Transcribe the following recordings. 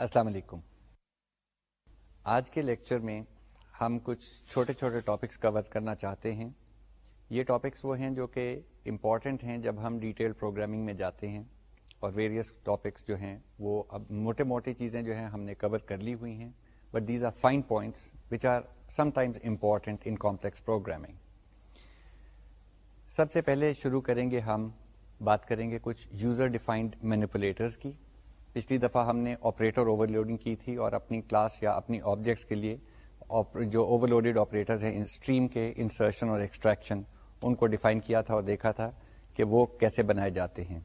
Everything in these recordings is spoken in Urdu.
السلام علیکم۔ آج کے لیکچر میں ہم کچھ چھوٹے چھوٹے ٹاپکس کور کرنا چاہتے ہیں۔ یہ ٹاپکس وہ ہیں جو کہ امپورٹنٹ ہیں جب ہم ڈیٹیل پروگرامنگ میں جاتے ہیں اور ویریس ٹاپکس جو ہیں وہ اب موٹے موٹی چیزیں جو ہیں ہم نے کور کر لی ہوئی ہیں۔ But these are fine points which are sometimes important in complex programming سب سے پہلے شروع کریں گے ہم، بات کریں گے کچھ یوزر ڈیفائنڈ مینیپولیٹرز کی۔ پچھلی دفعہ ہم نے آپریٹر اوور لوڈنگ کی تھی اور اپنی کلاس یا اپنی آبجیکٹس کے لیے جو اوور لوڈیڈ آپریٹرز ہیں اسٹریم کے انسرشن اور ایکسٹریکشن ان کو ڈیفائن کیا تھا اور دیکھا تھا کہ وہ کیسے بنائے جاتے ہیں۔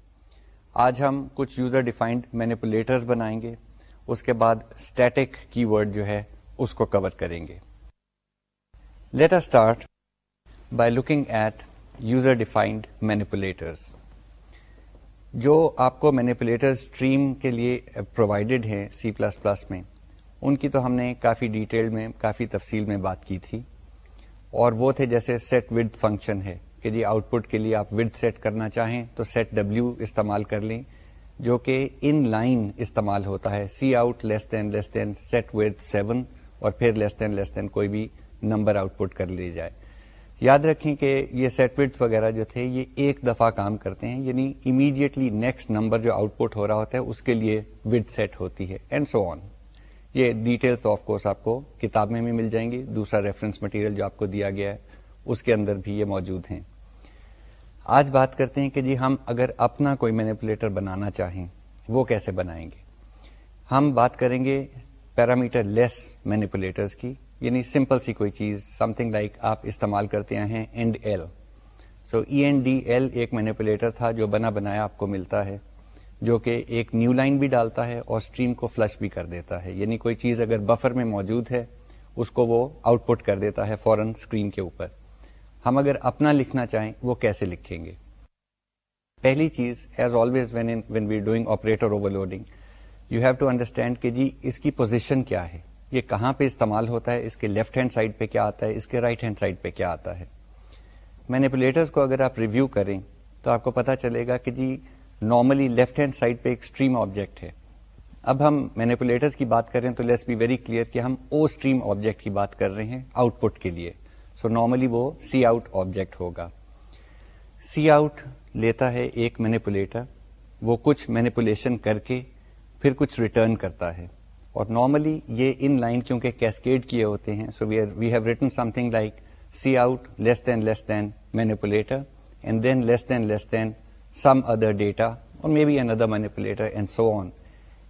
آج ہم کچھ یوزر ڈیفائنڈ مینیپولیٹرز بنائیں گے، اس کے بعد اسٹیٹک کی ورڈ جو ہے اس کو کور کریں گے۔ Let start by looking at user defined manipulators جو آپ کو مینیپولیٹر اسٹریم کے لیے eh, پرووائڈیڈ ہیں سی پلس پلس میں، ان کی تو ہم نے کافی ڈیٹیل میں، کافی تفصیل میں بات کی تھی۔ اور وہ تھے جیسے سیٹ ود فنکشن ہے کہ جی آؤٹ پٹ کے لیے آپ ود سیٹ کرنا چاہیں تو سیٹ ڈبلو استعمال کر لیں، جو کہ ان لائن استعمال ہوتا ہے۔ Cout less than less than set with seven اور پھر لیس دین لیس دین کوئی بھی نمبر آؤٹ پٹ کر لی جائے۔ یاد رکھیں کہ یہ سیٹ وڈ وغیرہ جو تھے، یہ ایک دفعہ کام کرتے ہیں یعنی امیڈیٹلی نیکسٹ نمبر جو آؤٹ پٹ ہو رہا ہوتا ہے، اس کے لیے وڈ سیٹ ہوتی ہے اینڈ سو آن یہ ڈیٹیلس آف کورس آپ کو کتاب میں بھی مل جائیں گی، دوسرا ریفرنس مٹیریل جو آپ کو دیا گیا ہے، اس کے اندر بھی یہ موجود ہیں۔ آج بات کرتے ہیں کہ جی ہم اگر اپنا کوئی مینیپولیٹر بنانا چاہیں، وہ کیسے بنائیں گے؟ ہم بات کریں گے پیرامیٹر لیس مینیپولیٹرز کی یعنی سمپل سی کوئی چیز سم تھنگ لائک آپ استعمال کرتے ہیں end L so E N D L ایک مینیپولیٹر تھا جو بنا بنایا آپ کو ملتا ہے، جو کہ ایک نیو لائن بھی ڈالتا ہے اور اسٹریم کو فلش بھی کر دیتا ہے۔ یعنی کوئی چیز اگر بفر میں موجود ہے، اس کو وہ آؤٹ پٹ کر دیتا ہے فوراً اسکرین کے اوپر۔ ہم اگر اپنا لکھنا چاہیں، وہ کیسے لکھیں گے؟ پہلی چیز as always when when we doing operator overloading you have to understand کہ جی اس کی پوزیشن کیا ہے۔ یہ کہاں پہ استعمال ہوتا ہے؟ اس کے لیفٹ ہینڈ سائڈ پہ کیا آتا ہے؟ اس کے رائٹ ہینڈ سائڈ پہ کیا آتا ہے؟ مینیپولیٹرس کو اگر آپ ریویو کریں تو آپ کو پتا چلے گا کہ جی نارملی لیفٹ ہینڈ سائڈ پہ ایک اسٹریم آبجیکٹ ہے۔ اب ہم مینیپولیٹرس کی بات کریں تو لیٹس بی ویری کلیئر کہ ہم او اسٹریم آبجیکٹ کی بات کر رہے ہیں آؤٹ پٹ کے لیے۔ سو نارملی وہ سی آؤٹ آبجیکٹ ہوگا۔ سی آؤٹ لیتا ہے ایک مینیپولیٹر وہ کچھ مینیپولیشن کر کے پھر کچھ ریٹرن کرتا ہے۔ اور نارملی یہ ان لائن کیونکہ کیسکیڈ کیے ہوتے ہیں so we we have written something like cout less than less than manipulator and then less than less than some other data اور may be an other manipulator and so on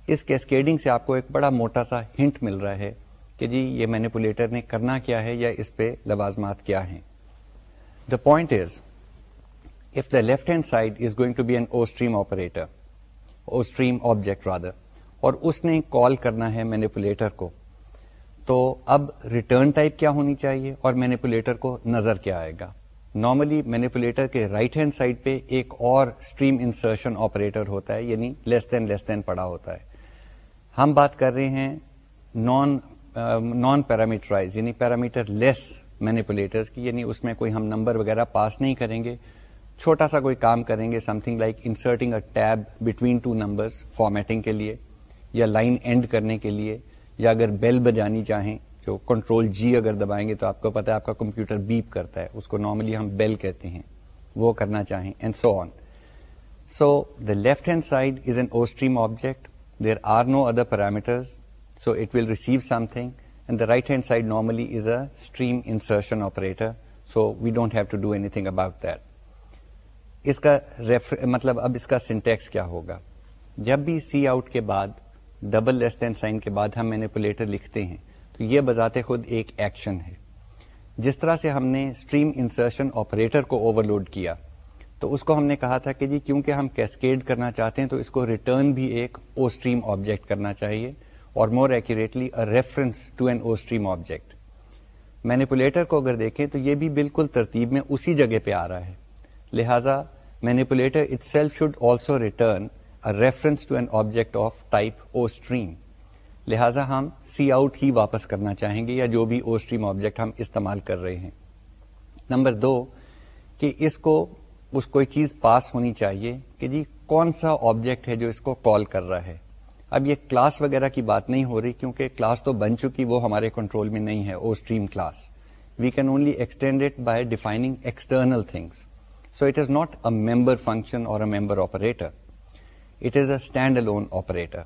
us cascading سے آپ کو ایک بڑا موٹا سا ہنٹ مل رہا ہے کہ جی یہ مینیپولیٹر نے کرنا کیا ہے یا اس پہ لوازمات کیا ہیں۔ The point is of the left hand side is going to be an O stream operator O stream object rather اور اس نے کال کرنا ہے مینیپولیٹر کو۔ تو اب ریٹرن ٹائپ کیا ہونی چاہیے اور مینیپولیٹر کو نظر کیا آئے گا۔ نارملی مینیپولیٹر کے رائٹ ہینڈ سائڈ پہ ایک اور اسٹریم انسرشن آپریٹر ہوتا ہے یعنی لیس دین لیس دین پڑا ہوتا ہے۔ ہم بات کر رہے ہیں نان نان پیرامیٹرائز یعنی پیرامیٹر لیس مینیپولیٹرز کی یعنی اس میں کوئی ہم نمبر وغیرہ پاس نہیں کریں گے۔ چھوٹا سا کوئی کام کریں گے something like inserting a tab between two number formatting کے لیے۔ یا لائن اینڈ کرنے کے لیے، یا اگر بیل بجانی چاہیں، جو کنٹرول جی اگر دبائیں گے تو آپ کو پتا ہے آپ کا کمپیوٹر بیپ کرتا ہے، اس کو نارملی ہم بیل کہتے ہیں، وہ کرنا چاہیں and so on so the left hand side is an O stream object there are no other parameters so it will receive something and the right hand side normally is a stream insertion operator so we don't have to do anything about that اس کا ریفر مطلب اب اس کا سنٹیکس کیا ہوگا؟ جب بھی سی آؤٹ کے بعد ڈبل لیس دین سائن کے بعد ہم مینیپولیٹر لکھتے ہیں۔ تو یہ بذات خود ایک ایکشن ہے۔ جس طرح سے ہم نے اسٹریم انسرشن آپریٹر کو اوور کیا، تو اس کو ہم نے کہا تھا کہ جی کیونکہ ہم کیسکیڈ کرنا چاہتے ہیں، تو اس کو ریٹرن بھی ایک او اسٹریم آبجیکٹ کرنا چاہیے اور more accurately reference to an O stream object. Manipulator کو اگر دیکھیں تو یہ بھی بالکل ترتیب میں اسی جگہ پہ آ رہا ہے۔ لہذا manipulator itself should also return reference to an object of type O stream لہٰذا ہم سی آؤٹ ہی واپس کرنا چاہیں گے یا جو بھی او اسٹریم آبجیکٹ ہم استعمال کر رہے ہیں. نمبر دو، کہ اس کو اس کوئی چیز پاس ہونی چاہیے کہ جی کون سا آبجیکٹ ہے جو اس کو کال کر رہا ہے. اب یہ کلاس وغیرہ کی بات نہیں ہو رہی کیونکہ کلاس تو بن چکی وہ ہمارے کنٹرول میں نہیں ہے O stream class we can only extend it by defining external things so it is not a member function or a member operator it is a stand alone operator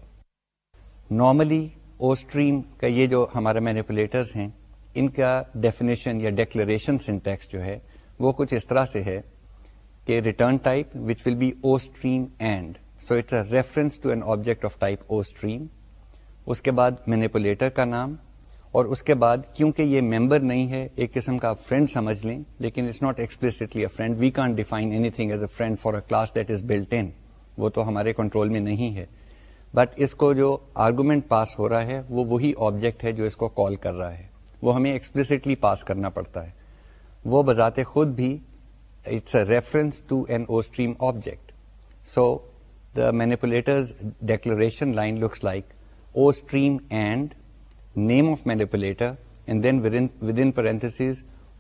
normally O stream کا یہ جو ہمارے مینیپولیٹرس ہیں، ان کا ڈیفینیشن یا ڈیکلریشن سنٹیکس جو ہے، وہ کچھ اس طرح سے ہے کہ return type which will be O stream and so it's a reference to an object of type O stream اس کے بعد مینیپولیٹر کا نام اور اس کے بعد کیونکہ یہ ممبر نہیں ہے ایک قسم کا آپ فرینڈ سمجھ لیں لیکن it's not explicitly friend we can't define anything as a friend for a class that is built in وہ تو ہمارے کنٹرول میں نہیں ہے۔ بٹ اس کو جو آرگومنٹ پاس ہو رہا ہے، وہ وہی آبجیکٹ ہے جو اس کو کال کر رہا ہے۔ وہ ہمیں ایکسپلسٹلی پاس کرنا پڑتا ہے۔ وہ بذات خود بھی it's a reference to an O stream object so the manipulators declaration line looks like O stream and name of manipulator and then within parentheses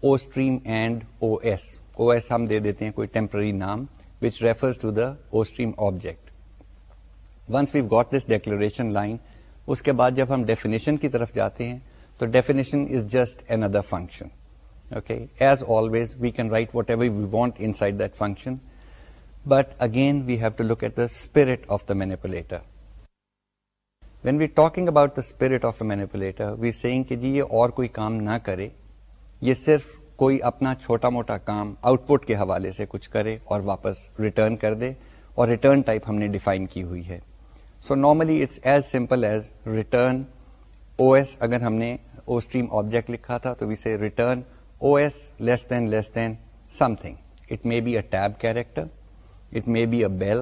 O stream and O S O S ہم دے دیتے ہیں، کوئی ٹیمپرری نام۔ Which refers to the O object once we've got this declaration line اس کے بعد جب ہم ڈیفینیشن کی طرف جاتے ہیں تو definition is just another function okay as always we can write whatever we want inside that function but again we have to look at the spirit of the manipulator when we talking about the spirit of a manipulator we seeing کہ جی یہ اور کوئی کام نہ کرے یہ صرف کوئی اپنا چھوٹا موٹا کام آؤٹ پٹ کے حوالے سے کچھ کرے اور واپس ریٹرن کر دے اور ریٹرن ٹائپ ہم نے ڈیفائن کی ہوئی ہے۔ So normally it's as simple as return O S اگر ہم نے او اسٹریم آبجیکٹ لکھا تھا تو we say return O S less than less than something it may be a tab character it may be a bell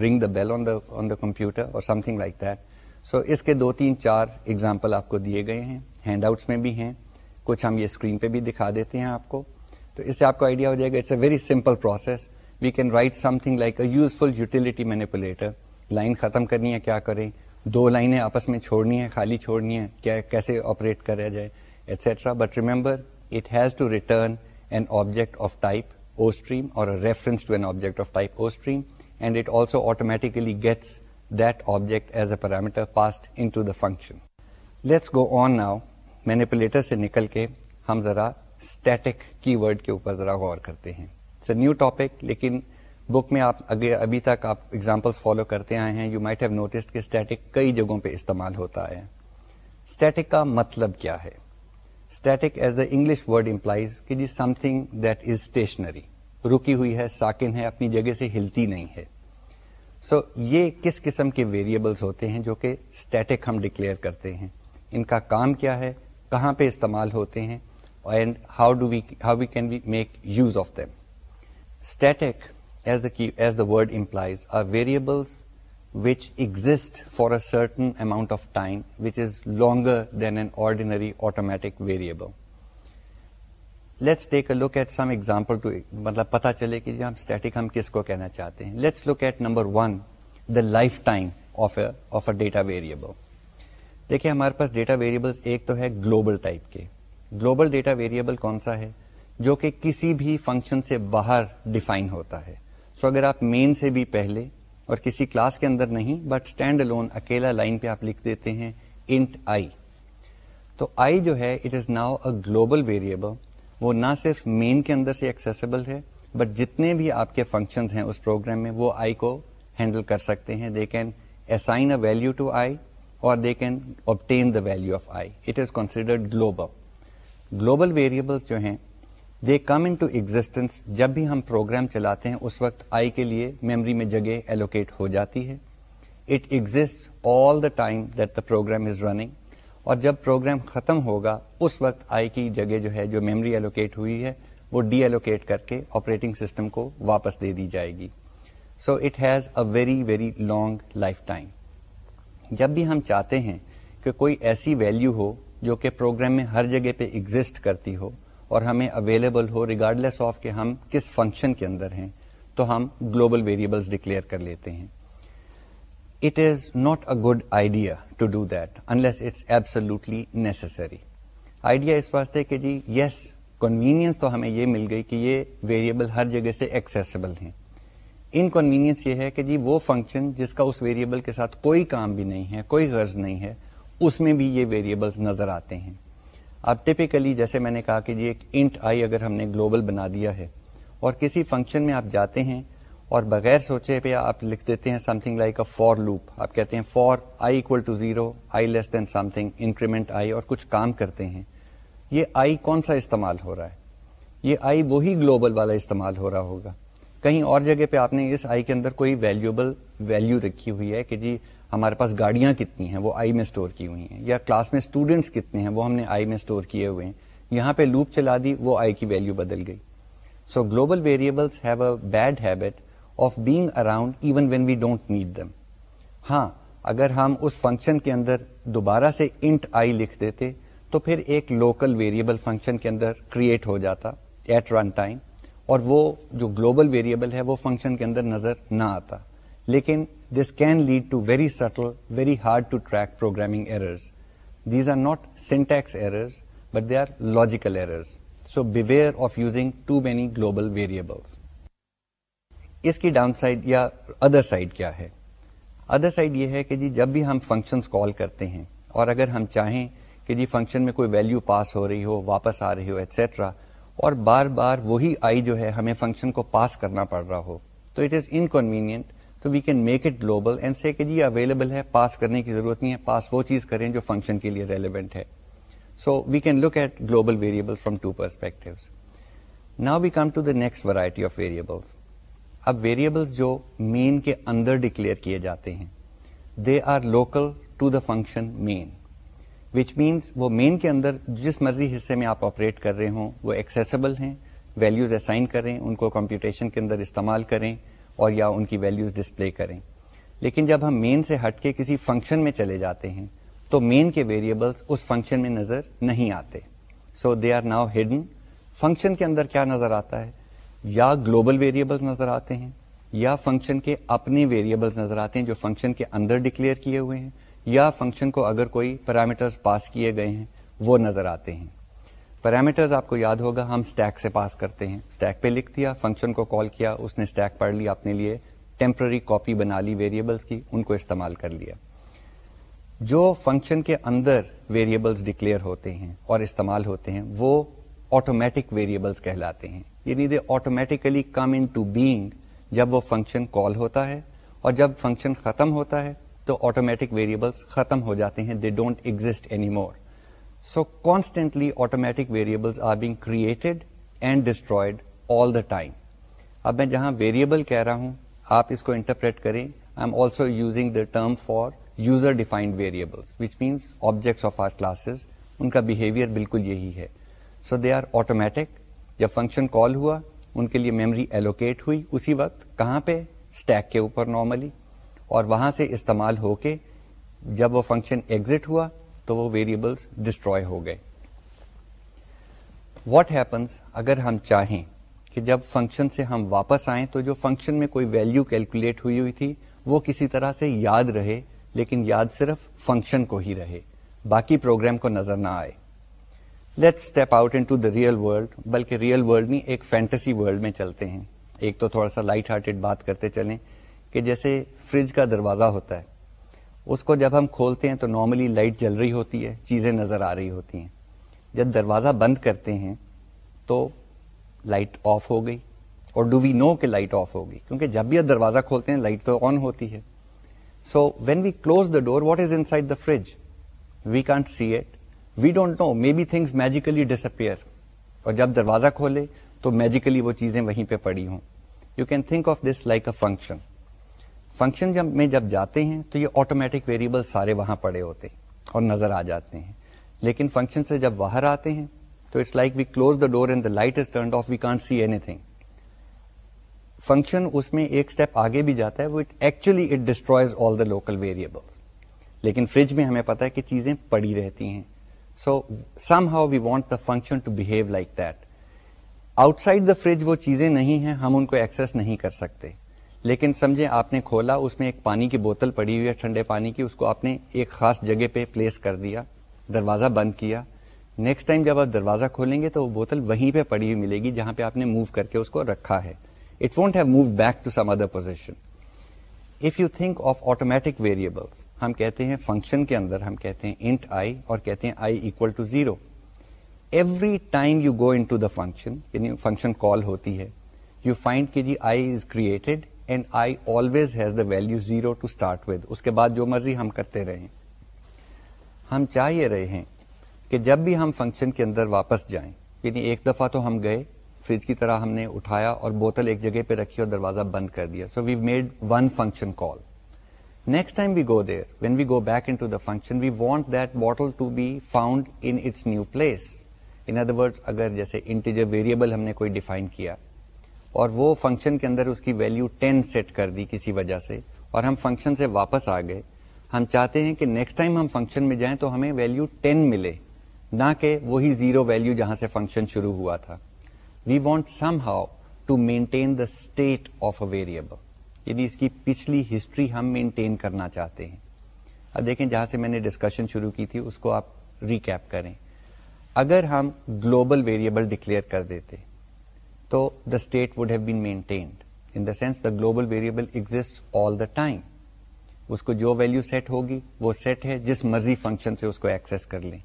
ring the bell on on the computer or something like that so اس کے دو تین چار ایگزامپل آپ کو دیے گئے ہیں ہینڈ آؤٹس میں بھی ہیں۔ کچھ ہم یہ اسکرین پہ بھی دکھا دیتے ہیں آپ کو۔ تو اس سے آپ کو آئیڈیا ہو جائے گا it's a very simple process we can write something like a useful utility manipulator line ختم کرنی ہے، کیا کریں؟ دو لائنیں آپس میں چھوڑنی ہے خالی چھوڑنی ہے کیا کیسے آپریٹ کرا جائے etcetera but remember it has to return an object of type O stream or reference to an object of type O stream and it also automatically gets that object as a parameter passed into the function let's go on now manipulator سے نکل کے ہم ذرا اسٹیٹک کی ورڈ کے اوپر ذرا غور کرتے ہیں۔ اٹس اے نیو ٹاپک لیکن بک میں آپ اگر ابھی تک آپ ایگزامپلس فالو کرتے آئے ہیں یو مائٹ ہیو نوٹسڈ کہ اسٹیٹک کئی جگہوں پہ استعمال ہوتا ہے۔ اسٹیٹک کا مطلب کیا ہے؟ Static as the English word implies کہ جی something that is stationary رکی ہوئی ہے ساکن ہے اپنی جگہ سے ہلتی نہیں ہے۔ سو so, یہ کس قسم کے ویریبلس ہوتے ہیں جو کہ اسٹیٹک ہم ڈکلیئر کرتے ہیں؟ ان کا کام کیا ہے؟ کہاں پہ استعمال ہوتے ہیں and how do we how we can we make use of them static as the as the word implies are variables which exist for a certain amount of time which is longer than an ordinary automatic variable let's take a look at some example to مطلب پتا چلے کہ ہم اسٹیٹک ہم کس کو کہنا چاہتے ہیں let's look at number one the lifetime of of a data variable دیکھیے ہمارے پاس ڈیٹا ویریبل ایک تو ہے گلوبل ٹائپ کے۔ گلوبل ڈیٹا ویریبل کون سا ہے؟ جو کہ کسی بھی فنکشن سے باہر ڈیفائن ہوتا ہے۔ سو so اگر آپ مین سے بھی پہلے اور کسی کلاس کے اندر نہیں بٹ اسٹینڈ لون اکیلا لائن پہ آپ لکھ دیتے ہیں انٹ آئی تو آئی جو ہے it is now a global variable وہ نہ صرف مین کے اندر سے ایکسیسیبل ہے بٹ جتنے بھی آپ کے فنکشنز ہیں اس پروگرام میں، وہ آئی کو ہینڈل کر سکتے ہیں۔ They can assign a value to I اور they can obtain the value of I it is considered global global variables جو ہیں they come in to existence جب بھی ہم پروگرام چلاتے ہیں، اس وقت آئی کے لیے میموری میں جگہ ایلوکیٹ ہو جاتی ہے۔ It exist all the time that the program is running اور جب پروگرام ختم ہوگا، اس وقت آئی کی جگہ جو ہے، جو میموری ایلوکیٹ ہوئی ہے، وہ ڈی ایلوکیٹ کر کے آپریٹنگ سسٹم کو واپس دے دی جائے گی۔ So it has a very very long lifetime جب بھی ہم چاہتے ہیں کہ کوئی ایسی ویلو ہو جو کہ پروگرام میں ہر جگہ پہ ایگزٹ کرتی ہو اور ہمیں اویلیبل ہو ریگارڈ لیس آف کہ ہم کس فنکشن کے اندر ہیں، تو ہم گلوبل ویریبلس ڈکلیئر کر لیتے ہیں۔ It is not a good idea to do that unless it's absolutely necessary idea اس واسطے کہ جی یس کنوینئنس تو ہمیں یہ مل گئی کہ یہ ویریبل ہر جگہ سے ایکسیسیبل ہیں۔ انکنوینئنس یہ ہے کہ جی وہ فنکشن جس کا اس ویریبل کے ساتھ کوئی کام بھی نہیں ہے، کوئی غرض نہیں ہے، اس میں بھی یہ ویریبلس نظر آتے ہیں۔ اب ٹپیکلی جیسے میں نے کہا کہ جی ایک انٹ آئی اگر ہم نے گلوبل بنا دیا ہے اور کسی فنکشن میں آپ جاتے ہیں اور بغیر سوچے پہ آپ لکھ دیتے ہیں something like a for loop آپ کہتے ہیں for i equal to zero i less than something increment i اور کچھ کام کرتے ہیں۔ یہ آئی کون سا استعمال ہو رہا ہے؟ یہ آئی وہی گلوبل والا استعمال ہو رہا ہوگا۔ کہیں اور جگہ پہ آپ نے اس آئی کے اندر کوئی ویلیوبل ویلیو رکھی ہوئی ہے کہ جی ہمارے پاس گاڑیاں کتنی ہیں، وہ آئی میں اسٹور کی ہوئی ہیں، یا کلاس میں اسٹوڈینٹس کتنے ہیں، وہ ہم نے آئی میں اسٹور کیے ہوئے ہیں۔ یہاں پہ لوپ چلا دی، وہ آئی کی ویلیو بدل گئی۔ So global variables have a bad habit of being around even when we don't need them ہاں اگر ہم اس فنکشن کے اندر دوبارہ سے انٹ آئی لکھ دیتے تو پھر ایک لوکل ویریبل فنکشن کے اندر کریٹ ہو جاتا ایٹ رن ٹائم اور وہ جو گلوبل ویریبل ہے وہ فنکشن کے اندر نظر نہ آتا۔ لیکن this can lead to very subtle very hard to track programming errors these are not syntax errors but they are logical errors so beware of using too many global variables اس کی ڈاؤن سائڈ یا ادر سائڈ کیا ہے ادر سائڈ یہ ہے کہ جی جب بھی ہم فنکشنز کال کرتے ہیں اور اگر ہم چاہیں کہ جی فنکشن میں کوئی ویلو پاس ہو رہی ہو واپس آ رہی ہو ایٹسٹرا اور بار بار وہی آئی جو ہے ہمیں فنکشن کو پاس کرنا پڑ رہا ہو۔ تو اٹ از انکنوینئنٹ تو we can make it global and سے کہ جی اویلیبل ہے پاس کرنے کی ضرورت نہیں ہے پاس وہ چیز کریں جو فنکشن کے لیے ریلیونٹ ہے۔ So we can look at global variable from two perspective now we come to the next variety of variables اب ویریبلس جو مین کے اندر ڈکلیئر کیے جاتے ہیں۔ They are local to the function main which means وہ مین کے اندر جس مرضی حصے میں آپ آپریٹ کر رہے ہوں، وہ ایکسیسیبل ہیں ویلیوز اسائن کریں، ان کو کمپیوٹیشن کے اندر استعمال کریں اور یا ان کی ویلیوز ڈسپلے کریں۔ لیکن جب ہم مین سے ہٹ کے کسی فنکشن میں چلے جاتے ہیں، تو مین کے ویریبلس اس فنکشن میں نظر نہیں آتے۔ So they are now hidden function کے اندر کیا نظر آتا ہے؟ یا گلوبل ویریبلس نظر آتے ہیں، یا فنکشن کے اپنے ویریبلس نظر آتے ہیں جو فنکشن کے اندر ڈکلیئر کیے ہوئے ہیں۔ یا فنکشن کو اگر کوئی پیرامیٹرز پاس کیے گئے ہیں، وہ نظر آتے ہیں۔ پیرامیٹرز آپ کو یاد ہوگا، ہم اسٹیک سے پاس کرتے ہیں۔ اسٹیک پہ لکھ دیا فنکشن کو کال کیا، اس نے اسٹیک پڑھ لیا اپنے لیے ٹیمپرری کاپی بنا لی ویریبلس کی، ان کو استعمال کر لیا۔ جو فنکشن کے اندر ویریبلس ڈکلیئر ہوتے ہیں اور استعمال ہوتے ہیں، وہ آٹومیٹک ویریبلس کہلاتے ہیں۔ یعنی they automatically come into being جب وہ فنکشن کال ہوتا ہے اور جب فنکشن ختم ہوتا ہے تو آٹومیٹک ویریبلس ختم ہو جاتے ہیں. They don't exist anymore so constantly automatic variables are being created and destroyed all the time اب میں جہاں ویریبل کہہ رہا ہوں، آپ اس کو انٹرپریٹ کریں. I am also using the term for user defined variables which means objects of or classes ان کا بہیویئر بالکل یہی ہے سو دے آر آٹومیٹک جب فنکشن کال ہوا ان کے لیے میموری ایلوکیٹ ہوئی اسی وقت کہاں پہ اسٹیک کے اوپر نارملی اور وہاں سے استعمال ہو کے جب وہ فنکشن ایگزٹ ہوا تو وہ ویریبلس ڈسٹروائے ہو گئے۔ واٹ ہیپنس اگر ہم چاہیں کہ جب فنکشن سے ہم واپس آئیں تو جو فنکشن میں کوئی ویلو کیلکولیٹ ہوئی ہوئی تھی وہ کسی طرح سے یاد رہے، لیکن یاد صرف فنکشن کو ہی رہے۔ باقی پروگرام کو نظر نہ آئے۔ Let step out into the real world بلکہ ریئل ورلڈ میں ایک فینٹسی ورلڈ میں چلتے ہیں۔ ایک تو تھوڑا سا لائٹ ہارٹیڈ بات کرتے چلیں۔ کہ جیسے فریج کا دروازہ ہوتا ہے، اس کو جب ہم کھولتے ہیں تو نارملی لائٹ جل رہی ہوتی ہے، چیزیں نظر آ رہی ہوتی ہیں۔ جب دروازہ بند کرتے ہیں تو لائٹ آف ہو گئی۔ اور ڈو وی نو کہ لائٹ آف ہو گئی؟ کیونکہ جب بھی آپ دروازہ کھولتے ہیں، لائٹ تو آن ہوتی ہے۔ So when we close the door what is inside the fridge we can't see it we don't know maybe things magically disappear اور جب دروازہ کھولے تو میجیکلی وہ چیزیں وہیں پہ پڑی ہوں۔ You can think of this like a function function جب میں جب جاتے ہیں تو یہ آٹومیٹک ویریبل سارے وہاں پڑے ہوتے ہیں اور نظر آ جاتے ہیں۔ لیکن فنکشن سے جب باہر آتے ہیں تو it's like we close the door and the light is turned off we can't see anything function اس میں ایک اسٹیپ آگے بھی جاتا ہے، وہ actually it destroys all the local variables لیکن فریج میں ہمیں پتا ہے کہ چیزیں پڑی رہتی ہیں۔ So somehow we want the function to behave like that outside the fridge وہ چیزیں نہیں ہیں، ہم ان کو ایکسس نہیں کر سکتے۔ لیکن سمجھے آپ نے کھولا اس میں ایک پانی کی بوتل پڑی ہوئی ہے ٹھنڈے پانی کی اس کو آپ نے ایک خاص جگہ پہ پلیس کر دیا دروازہ بند کیا۔ نیکسٹ ٹائم جب آپ دروازہ کھولیں گے تو وہ بوتل وہیں پہ پڑی ہوئی ملے گی جہاں پہ آپ نے موو کر کے اس کو رکھا ہے۔ It won't have moved back to some other position. If you think of automatic variables, ہم کہتے ہیں فنکشن کے اندر ہم کہتے ہیں انٹ آئی اور کہتے ہیں i equal to zero every time you go into the function یعنی فنکشن کال ہوتی ہے یو فائنڈ کہ جی i is created and i always has the value zero to start with اس کے بعد جو مرضی ہم کرتے رہے ہم چاہ یہ رہے ہیں کہ جب بھی ہم فنکشن کے اندر واپس جائیں یعنی ایک دفعہ تو ہم گئے فریج کی طرح ہم نے اٹھایا اور بوتل ایک جگہ پہ رکھی اور دروازہ بند کر دیا so we made one function call next time we go there when we go back into the function we want that bottle to be found in its new place in other word اگر جیسے انٹیجر ویریبل ہم نے کوئی ڈیفائن کیا اور وہ فنکشن کے اندر اس کی ویلو ٹین سیٹ کر دی کسی وجہ سے، اور ہم فنکشن سے واپس آ گئے۔ ہم چاہتے ہیں کہ نیکسٹ ٹائم ہم فنکشن میں جائیں تو ہمیں ویلو ٹین ملے، نہ کہ وہی زیرو ویلو جہاں سے فنکشن شروع ہوا تھا۔ We want somehow to maintain the state of a variable یعنی اس کی پچھلی ہسٹری ہم مینٹین کرنا چاہتے ہیں۔ اب دیکھیں جہاں سے میں نے ڈسکشن شروع کی تھی، اس کو آپ ریکیپ کریں۔ اگر ہم گلوبل ویریبل ڈکلیئر کر دیتے تو the state would have been maintained in the sense the global variable exist all the time اس کو جو ویلو سیٹ ہوگی، وہ سیٹ ہے، جس مرضی فنکشن سے اس کو ایکسس کر لیں۔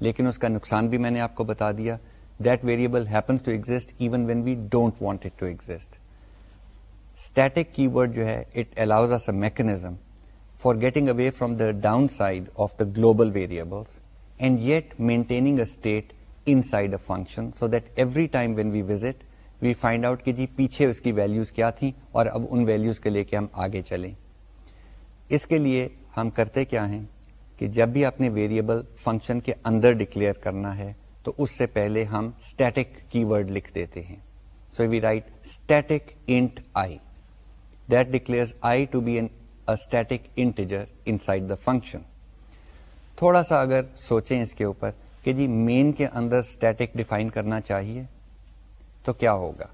لیکن اس کا نقصان بھی میں نے آپ کو بتا دیا that variable happens to exist even when we don't want it to exist static keyword جو ہے it allows a mechanism for getting away from the downside of the global variables and yet maintaining a state inside a function so that every time when we visit we find out کہ جی پیچھے اس کی ویلوز کیا تھیں اور اب ان ویلوز کے لے کے ہم آگے چلیں۔ اس کے لیے ہم کرتے کیا ہیں کہ جب بھی اپنے ویریبل فنکشن کے اندر ڈکلیئر کرنا ہے تو اس سے پہلے ہم اسٹیٹک کی ورڈ لکھ دیتے ہیں۔ So we write static int i that declare i to be an static integer inside the function تھوڑا سا اگر سوچیں اس کے اوپر کہ جی مین کے اندر اسٹیٹک ڈیفائن کرنا چاہیے تو کیا ہوگا؟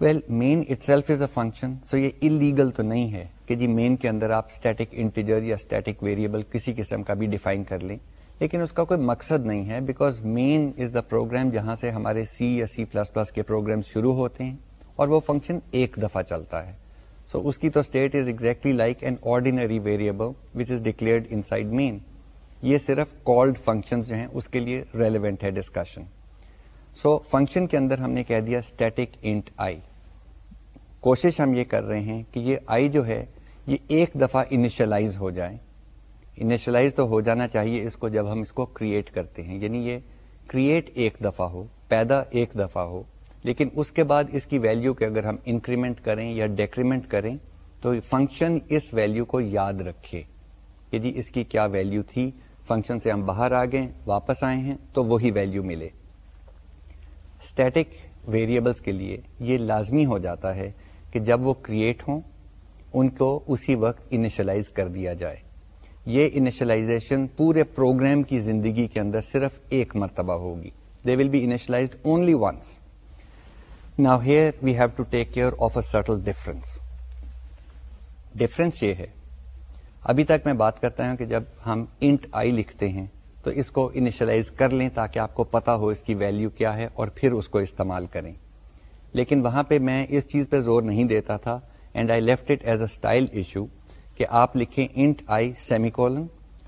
Well main itself is a function so یہ انلیگل تو نہیں ہے کہ جی مین کے اندر آپ اسٹیٹک انٹیجر یا اسٹیٹک ویریبل کسی قسم کا بھی ڈیفائن کر لیں لیکن اس کا کوئی مقصد نہیں ہے because main is the program جہاں سے ہمارے سی یا سی پلس پلس کے پروگرام شروع ہوتے ہیں اور وہ فنکشن ایک دفعہ چلتا ہے۔ سو so, اس کی تو state is exactly like an ordinary variable which is declared inside main یہ صرف کالڈ فنکشن جو ہیں اس کے لیے ریلیونٹ ہے ڈسکشن سو فنکشن کے اندر ہم نے کہہ دیا اسٹیٹک انٹ آئی کوشش ہم یہ کر رہے ہیں کہ یہ آئی جو ہے، یہ ایک دفعہ انیشلائز ہو جائے۔ انیشلائز تو ہو جانا چاہیے اس کو جب ہم اس کو کریٹ کرتے ہیں۔ یعنی یہ کریٹ ایک دفعہ ہو، پیدا ایک دفعہ ہو۔ لیکن اس کے بعد اس کی ویلیو کے اگر ہم انکریمنٹ کریں یا ڈیکریمنٹ کریں، تو فنکشن اس ویلیو کو یاد رکھے۔ کہ جی اس کی کیا ویلیو تھی؟ فنکشن سے ہم باہر آ گئے، واپس آئے ہیں، تو وہی ویلیو ملے۔ اسٹیٹک ویریبلس کے لیے یہ لازمی ہو جاتا ہے کہ جب وہ کریٹ ہوں، ان کو اسی وقت انیشلائز کر دیا جائے۔ یہ انیشلائزیشن پورے پروگرام کی زندگی کے اندر صرف ایک مرتبہ ہوگی۔ They will be initialised only once نا here we have to take care of a subtle difference difference یہ ہے۔ ابھی تک میں بات کرتا ہوں کہ جب ہم انٹ آئی لکھتے ہیں تو اس کو انیشلائز کر لیں تاکہ آپ کو پتا ہو اس کی ویلیو کیا ہے اور پھر اس کو استعمال کریں۔ لیکن وہاں پہ میں اس چیز پہ زور نہیں دیتا تھا and I left it as a style issue کہ آپ لکھیں انٹ آئی سیمی کولن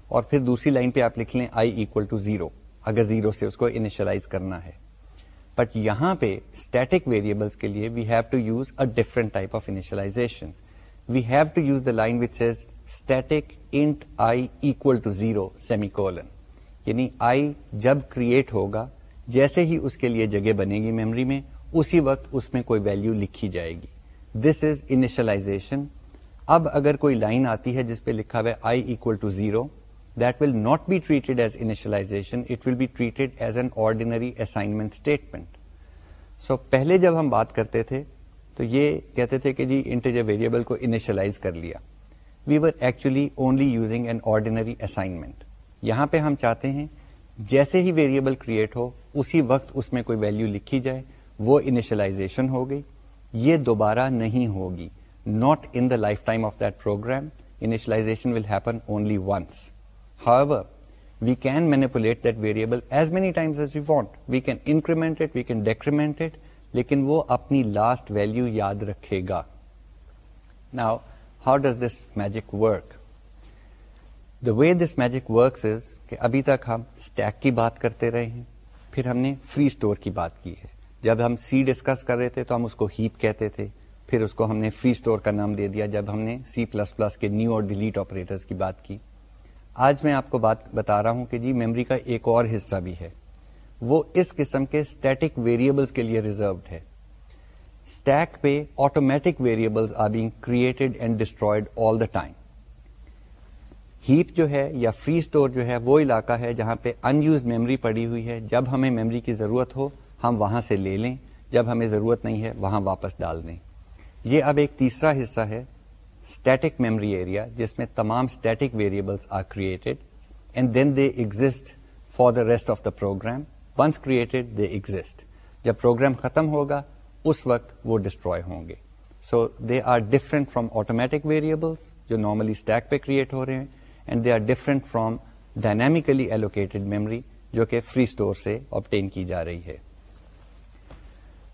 اور پھر دوسری لائن پہ آپ لکھ لیں آئی اکول ٹو زیرو اگر زیرو سے اس کو انیشلائز کرنا ہے۔ بٹ یہاں پہ اسٹیٹک ویریبلس کے لیے we have to use a different type of initialisation we have to use the line which says static int i equal to zero semicolon یعنی آئی جب کریٹ ہوگا، جیسے ہی اس کے لیے جگہ بنے گی میموری میں، اسی وقت اس میں کوئی ویلو لکھی جائے گی۔ دس از انیشلائزیشن اب اگر کوئی لائن آتی ہے جس پہ لکھا ہوا ہے i equal to zero that will not be treated as initialisation it will be treated as an ordinary assignment statement so pہلے جب ہم بات کرتے تھے، تو یہ کہتے تھے کہ جی انٹیجر ویریبل کو انیشلائز کر لیا۔ We were actually only using an ordinary assignment یہاں پہ ہم چاہتے ہیں جیسے ہی ویریبل کریٹ ہو، اسی وقت اس میں کوئی ویلو لکھی جائے، وہ انیشلائزیشن ہو گئی۔ یہ دوبارہ نہیں ہوگی۔ Not in the lifetime of that program initialisation will happen only once how we can manipulate that variable as many times as we want we can increment it we can decrement it لیکن وہ اپنی لاسٹ ویلو یاد رکھے گا۔ Now how does this magic work the way this magic works is کہ ابھی تک ہم اسٹیک کی بات کرتے رہے ہیں، پھر ہم نے فری اسٹور کی بات کی ہے۔ جب ہم سی ڈسکس کر رہے تھے تو ہم اس کو ہیپ کہتے تھے، پھر اس کو ہم نے فری اسٹور کا نام دے دیا جب ہم نے سی پلس پلس کے نیو اور ڈیلیٹ آپریٹرس کی بات کی۔ آج میں آپ کو بات بتا رہا ہوں کہ جی میموری کا ایک اور حصہ بھی ہے۔ وہ اس قسم کے اسٹیٹک ویریبلس کے لیے ریزروڈ ہے۔ اسٹیک پہ automatic variables are being created and destroyed all the time heap جو ہے یا فری اسٹور جو ہے وہ علاقہ ہے جہاں پہ ان یوز میموری پڑی ہوئی ہے۔ جب ہمیں میموری کی ضرورت ہو، ہم وہاں سے لے لیں۔ جب ہمیں ضرورت نہیں ہے، وہاں واپس ڈال دیں۔ یہ اب ایک تیسرا حصہ ہے اسٹیٹک میموری ایریا جس میں تمام static variables are created and then they exist for the rest of the program once created they exist جب پروگرام ختم ہوگا، اس وقت وہ ڈسٹروائے ہوں گے۔ So they are different from automatic variables جو نارملی اسٹیک پہ کریٹ ہو رہے ہیں۔ And they are different from dynamically allocated memory جو کہ فری اسٹور سے آپٹین کی جا رہی ہے۔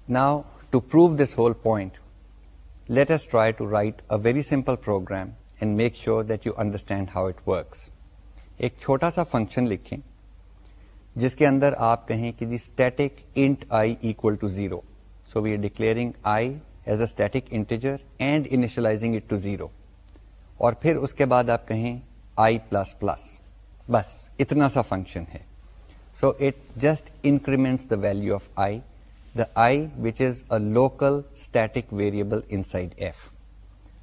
Now to prove this whole point let's try to write a very simple program and make sure that you understand how it works ایک چھوٹا سا فنکشن لکھیں، جس کے اندر آپ کہیں کہ the static int i equal to zero so we are declaring i as a static integer and initialising it to zero اور پھر اس کے بعد آپ کہیں آئی پلس پلس بس اتنا سا فنکشن ہے so it just increment the value of i the i which is a local static variable inside f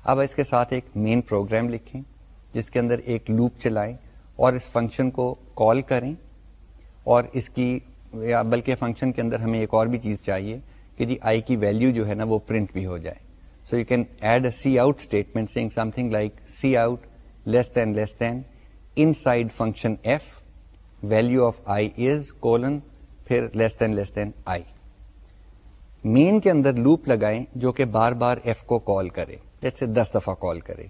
اب اس کے ساتھ ایک مین پروگرام لکھیں جس کے اندر ایک لوپ چلائیں اور اس فنکشن کو کال کریں اور اس کی یا بلکہ فنکشن کے اندر ہمیں ایک اور بھی چیز چاہیے کہ جی آئی کی ویلو جو ہے نا وہ پرنٹ بھی ہو جائے so you can add a cout statement saying something like cout less than less than inside function f value of i is colon پھر لیس دین لیس دین آئی مین کے اندر لوپ لگائیں جو کہ بار بار ایف کو کال کرے جیسے دس دفعہ کال کرے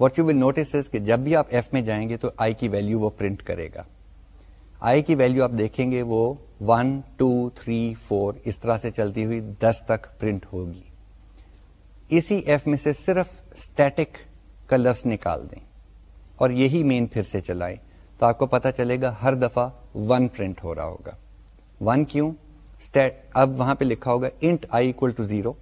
واٹ یو ول نوٹس کہ جب بھی آپ ایف میں جائیں گے تو آئی کی ویلو وہ پرنٹ کرے گا آئی کی ویلو آپ دیکھیں گے وہ ون ٹو تھری فور اس طرح سے چلتی ہوئی دس تک پرنٹ ہوگی اسی ایف میں سے صرف اسٹیٹک کا لفظ نکال دیں اور یہی مین پھر سے چلائیں تو آپ کو پتا چلے گا ہر دفعہ ون پرنٹ ہو رہا ہوگا۔ ون کیوں؟ اب وہاں پہ لکھا ہوگا int i equal to zero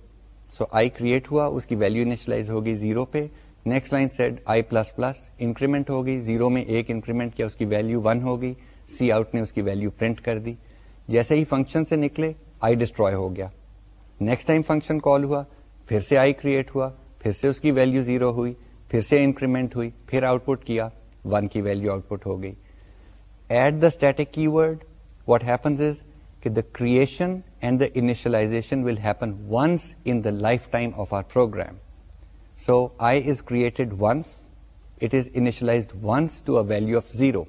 so i create ہوا، اس کی ویلو انیشلائز ہوگی زیرو پہ۔ Next line set i plus plus increment ہوگی۔ زیرو میں ایک انکریمنٹ کیا، اس کی ویلو ون ہوگی۔ سی آؤٹ نے اس کی ویلو پرنٹ کر دی۔ جیسے ہی فنکشن سے نکلے آئی ڈسٹروائے ہو گیا۔ نیکسٹ ٹائم فنکشن کال ہوا، پھر سے آئی کریٹ ہوا، پھر سے اس کی ویلو زیرو ہوئی۔ پھر سے انکریمنٹ ہوئی، پھر آؤٹ پٹ کیا ون کی ویلو آؤٹ پٹ ہو گئی۔ At the static keyword what happens is کہ the creation and the initialization will happen once in the life time of our program so I is created once it is initialized once to a value of zero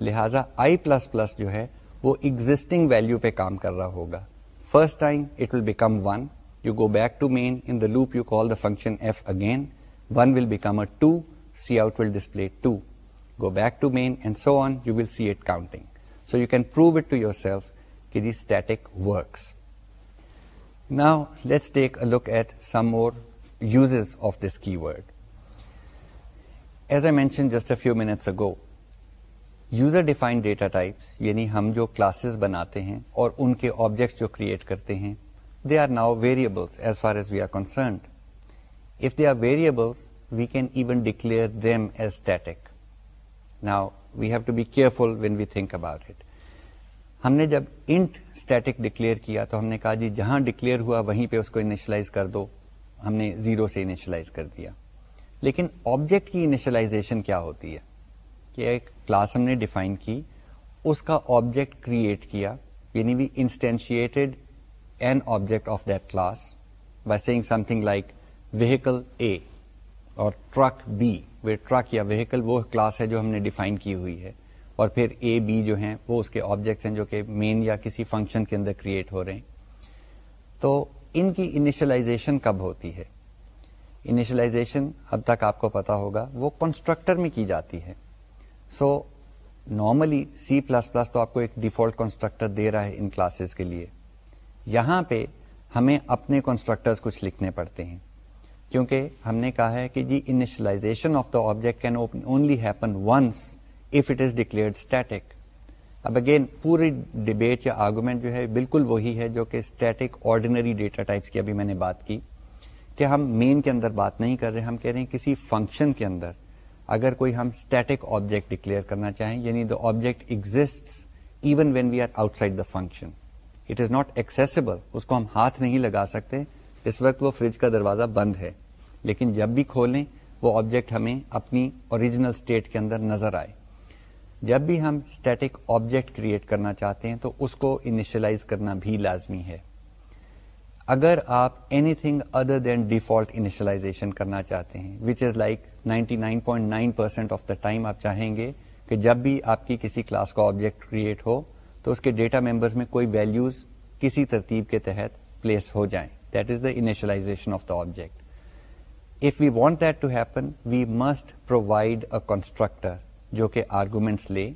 لہذا آئی پلس پلس جو ہے، وہ ایگزٹنگ ویلو پہ کام کر رہا ہوگا۔ First time it will become one you go back to main in the loop you call the function F again 1 will become a 2, C out will display 2. Go back to main and so on, you will see it counting. So you can prove it to yourself that the static works. Now let's take a look at some more uses of this keyword. As I mentioned just a few minutes ago, user defined data types یعنی ہم جو کلاسز بناتے ہیں اور ان کے آبجیکٹس جو کریٹ کرتے ہیں they are now variables as far as we are concerned If they are variables, we can even declare them as static. Now, we have to be careful when we think about it. ہم نے جب انٹ اسٹیٹک ڈکلیئر کیا تو ہم نے کہا جی جہاں ڈکلیئر ہوا وہیں پہ اس کو انیشلائز کر دو ہم نے زیرو سے انیشلائز کر دیا لیکن آبجیکٹ کی انیشلائزیشن کیا ہوتی ہے کہ ایک کلاس ہم نے ڈیفائن کی اس کا آبجیکٹ کریٹ کیا یعنی we instantiated an object of that class by saying something like vehicle A اور ٹرک بی وہ ٹرک یا وہیکل وہ کلاس ہے جو ہم نے ڈیفائن کی ہوئی ہے اور پھر اے بی جو ہیں وہ اس کے آبجیکٹس ہیں جو کہ مین یا کسی فنکشن کے اندر کریٹ ہو رہے ہیں۔ تو ان کی انیشلائزیشن کب ہوتی ہے؟ انیشلائزیشن اب تک آپ کو پتا ہوگا، وہ کنسٹرکٹر میں کی جاتی ہے۔ So normally C plus plus تو آپ کو ایک ڈیفالٹ کنسٹرکٹر دے رہا ہے ان کلاسز کے لیے۔ یہاں پہ ہمیں اپنے کنسٹرکٹرز کچھ لکھنے پڑتے ہیں۔ کیونکہ ہم نے کہا ہے کہ جی initialization of the object can only happen once if it is declared static اب اگین پوری ڈبیٹ یا آرگومنٹ جو ہے بالکل وہی ہے جو کہ اسٹیٹک آرڈینری ڈیٹا ٹائپس کی ابھی میں نے بات کی کہ ہم مین کے اندر بات نہیں کر رہے، ہم کہہ رہے ہیں کسی فنکشن کے اندر اگر کوئی ہم اسٹیٹک آبجیکٹ ڈکلیئر کرنا چاہیں یعنی the object exists even when we are outside the function it is not accessible اس کو ہم ہاتھ نہیں لگا سکتے اس وقت وہ فریج کا دروازہ بند ہے۔ لیکن جب بھی کھولیں، وہ آبجیکٹ ہمیں اپنی اوریجنل اسٹیٹ کے اندر نظر آئے۔ جب بھی ہم اسٹیٹک آبجیکٹ کریٹ کرنا چاہتے ہیں، تو اس کو انیشلائز کرنا بھی لازمی ہے۔ اگر آپ anything other than default initialization کرنا چاہتے ہیں which is like ninety nine point nine percent of the time آپ چاہیں گے کہ جب بھی آپ کی کسی کلاس کا آبجیکٹ کریٹ ہو، تو اس کے ڈیٹا ممبرس میں کوئی ویلوز کسی ترتیب کے تحت پلیس ہو جائیں۔ That is the initialization of the object if we want that to happen we must provide a constructor جو کہ آرگومنٹس لے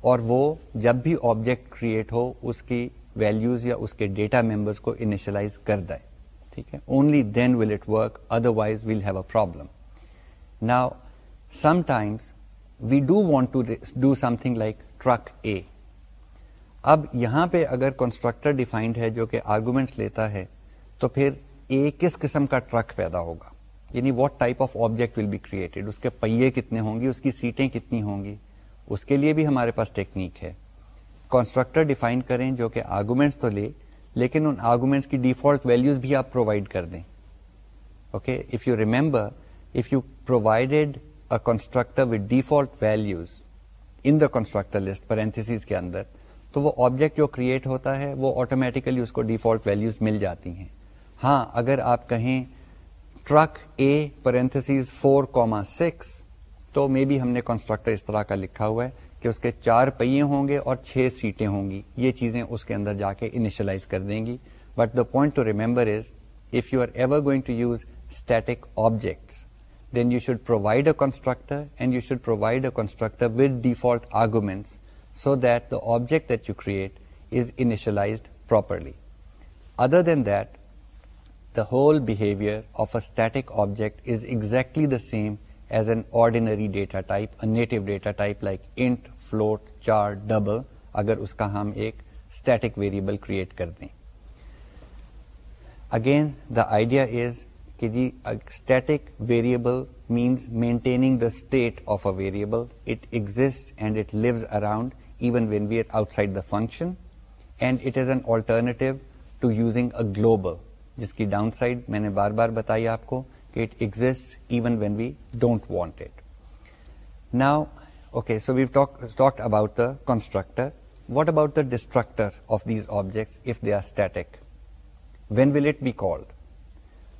اور وہ جب بھی آبجیکٹ کریٹ ہو، اس کی ویلوز یا اس کے ڈیٹا ممبرس کو انیشلائز کر دے۔ ٹھیک ہے؟ Only then will it work otherwise will have a problem نا sometimes we do want to do something like truck A اب یہاں پہ اگر کنسٹرکٹر ڈیفائنڈ ہے جو کہ آرگومنٹس لیتا ہے تو پھر اے کس قسم کا ٹرک پیدا ہوگا؟ یعنی what type of object will be created اس کے پہیے کتنے ہوں گی اس کی سیٹیں کتنی ہوں گی؟ اس کے لیے بھی ہمارے پاس ٹیکنیک ہے۔ کنسٹرکٹر ڈیفائن کریں جو کہ آرگومنٹس تو لے، لیکن ان آرگومنٹس کی ڈیفالٹ ویلوز بھی آپ پرووائڈ کر دیں۔ Okay if you remember if you provided a constructor with default values in the constructor list پر کے اندر، تو وہ آبجیکٹ جو کریٹ ہوتا ہے، وہ آٹومیٹیکلی اس کو ڈیفالٹ ویلوز مل جاتی ہیں۔ ہاں اگر آپ کہیں truck A parenthesis four comma six تو مے بی ہم نے کنسٹرکٹر اس طرح کا لکھا ہوا ہے کہ اس کے چار پہیے ہوں گے اور چھ سیٹیں ہوں گی۔ یہ چیزیں اس کے اندر جا کے انیشلائز کر دیں گی۔ But the point to remember is if you are ever going to use static objects then you should provide a constructor and you should provide a constructor with default arguments so that the object that you create is initialized properly. Other than that, the whole behavior of a static object is exactly the same as an ordinary data type, a native data type like int, float, char, double, agar uska hum ek static variable create kar dein. Again, the idea is that a static variable means maintaining the state of a variable. It exists and it lives around even when we are outside the function, and it is an alternative جس کی ڈاؤن سائڈ میں نے بار بار بتائی آپ کو کہ it exists even when we don't want it now okay so we've talk about the constructor what about the destructor of these objects if they are static when will it be called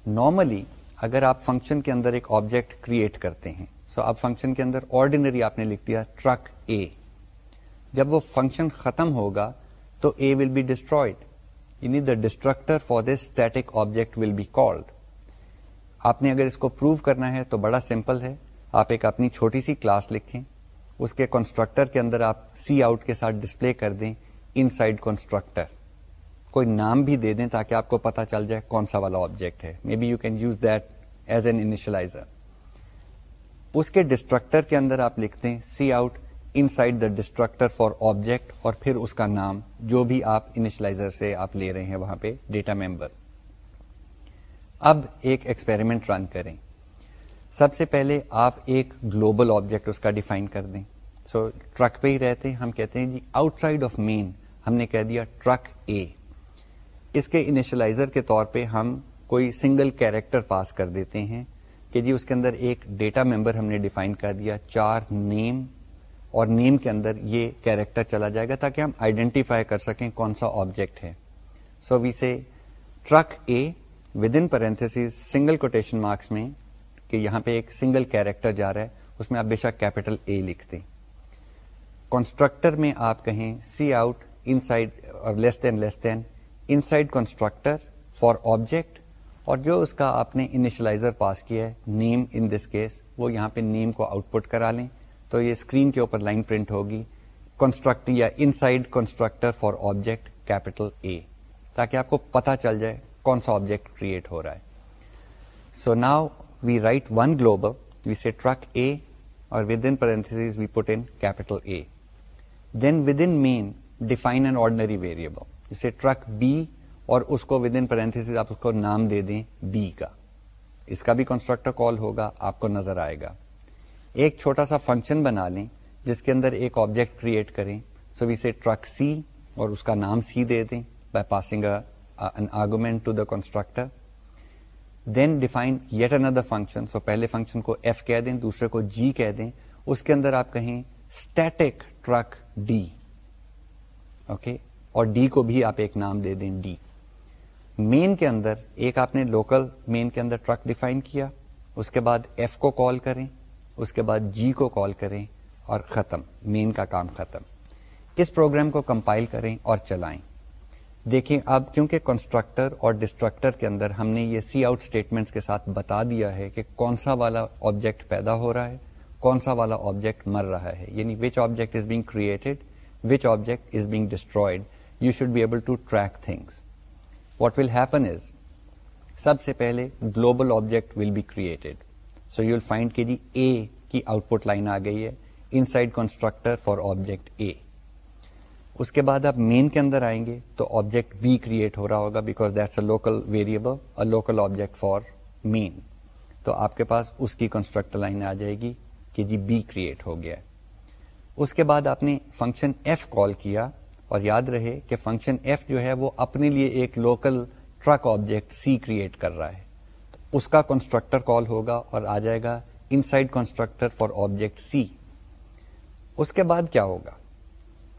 normally اگر آپ فنکشن کے اندر ایک آبجیکٹ کریٹ کرتے ہیں سو so, آپ فنکشن کے اندر آرڈینری آپ نے لکھ دیا ٹرک اے جب وہ فنکشن ختم ہوگا تو اے ول بی ڈسٹروئڈ یعنی the destructor for this static object will be called آپ نے اگر اس کو پروو کرنا ہے تو بڑا سمپل ہے آپ ایک اپنی چھوٹی سی کلاس لکھیں اس کے کنسٹرکٹر کے اندر آپ سی آؤٹ کے ساتھ ڈسپلے کر دیں ان سائڈ کنسٹرکٹر کوئی نام بھی دے دیں تاکہ آپ کو پتا چل جائے کون سا والا آبجیکٹ ہے maybe you can use that as an initializer اس کے ڈسٹرکٹر کے اندر آپ لکھتے ہیں C out inside the destructor for object اور پھر اس کا نام جو بھی آپ انیشلائزر سے آپ لے رہے ہیں وہاں پہ ڈیٹا ممبر اب ایک ایکسپیریمنٹ رن کریں۔ سب سے پہلے آپ ایک گلوبل آبجیکٹ اس کا ڈیفائن کر دیں۔ سو so, ٹرک پہ ہی رہتے ہیں ہم کہتے ہیں جی آؤٹ سائڈ آف مین ہم نے کہہ دیا ٹرک اے اس کے انیشلائزر کے طور پہ ہم کوئی سنگل کیریکٹر پاس کر دیتے ہیں کہ جی اس کے اندر ایک ڈیٹا ممبر ہم نے ڈیفائن کر دیا چار نیم اور نیم کے اندر یہ کیریکٹر چلا جائے گا تاکہ ہم آئیڈینٹیفائی کر سکیں کون سا آبجیکٹ ہے۔ So we say truck A within parenthesis single quotation marks میں کہ یہاں پہ ایک سنگل کیریکٹر جا رہا ہے، اس میں آپ بے شک کیپیٹل اے لکھ دیں کنسٹرکٹر میں آپ کہیں سی آؤٹ ان سائڈ اور less than less than inside constructor for object اور جو اس کا آپ نے انیشلائزر پاس کیا ہے، نیم ان دس کیس وہ یہاں پہ نیم کو آؤٹ پٹ کرا لیں۔ تو یہ اسکرین کے اوپر لائن پرنٹ ہوگی. کنسٹرکٹ یا inside constructor for object capital A تاکہ آپ کو پتا چل جائے کون سا آبجیکٹ کریٹ ہو رہا ہے. So now we write one global we see truck A اور within we put in capital A then within main define an ordinary variable جسے ٹرک بی اور اس کو ود ان آپ اس کو نام دے دیں بی کا. اس کا بھی کنسٹرکٹر کال ہوگا. آپ کو نظر آئے گا. ایک چھوٹا سا فنکشن بنا لیں، جس کے اندر ایک آبجیکٹ کریٹ کریں۔ So we say truck C اور اس کا نام سی دے دیں by passing argument to the constructor then define it another function so پہلے فنکشن کو ایف کہہ دیں، دوسرے کو جی کہہ دیں۔ اس کے اندر آپ کہیں اسٹیٹک ٹرک ڈی اوکے اور ڈی کو بھی آپ ایک نام دے دیں ڈی مین کے اندر ایک آپ نے لوکل مین کے اندر ٹرک ڈیفائن کیا۔ اس کے بعد ایف کو کال کریں۔ اس کے بعد جی کو کال کریں اور ختم، مین کا کام ختم۔ اس پروگرام کو کمپائل کریں اور چلائیں۔ دیکھیں اب کیونکہ کنسٹرکٹر اور ڈسٹرکٹر کے اندر ہم نے یہ سی آؤٹ اسٹیٹمنٹس کے ساتھ بتا دیا ہے کہ کون سا والا آبجیکٹ پیدا ہو رہا ہے، کون سا والا آبجیکٹ مر رہا ہے۔ یعنی which object is being created which object is being destroyed you should be able to track things what will happen is سب سے پہلے global object will be created so you will find کہ جی اے کی آؤٹ پٹ لائن آ گئی ہے inside constructor for object A اس کے بعد آپ مین کے اندر آئیں گے تو آبجیکٹ بی کریٹ ہو رہا ہوگا because that's a local variable local object for main تو آپ کے پاس اس کی کنسٹرکٹر لائن آ جائے گی کہ جی بی کریٹ ہو گیا اس کے بعد آپ نے فنکشن ایف کال کیا اور یاد رہے کہ فنکشن ایف جو ہے وہ اپنے لیے ایک local truck object C create کر رہا ہے اس کا کنسٹرکٹر کال ہوگا اور آ جائے گا inside constructor for object C اس کے بعد کیا ہوگا؟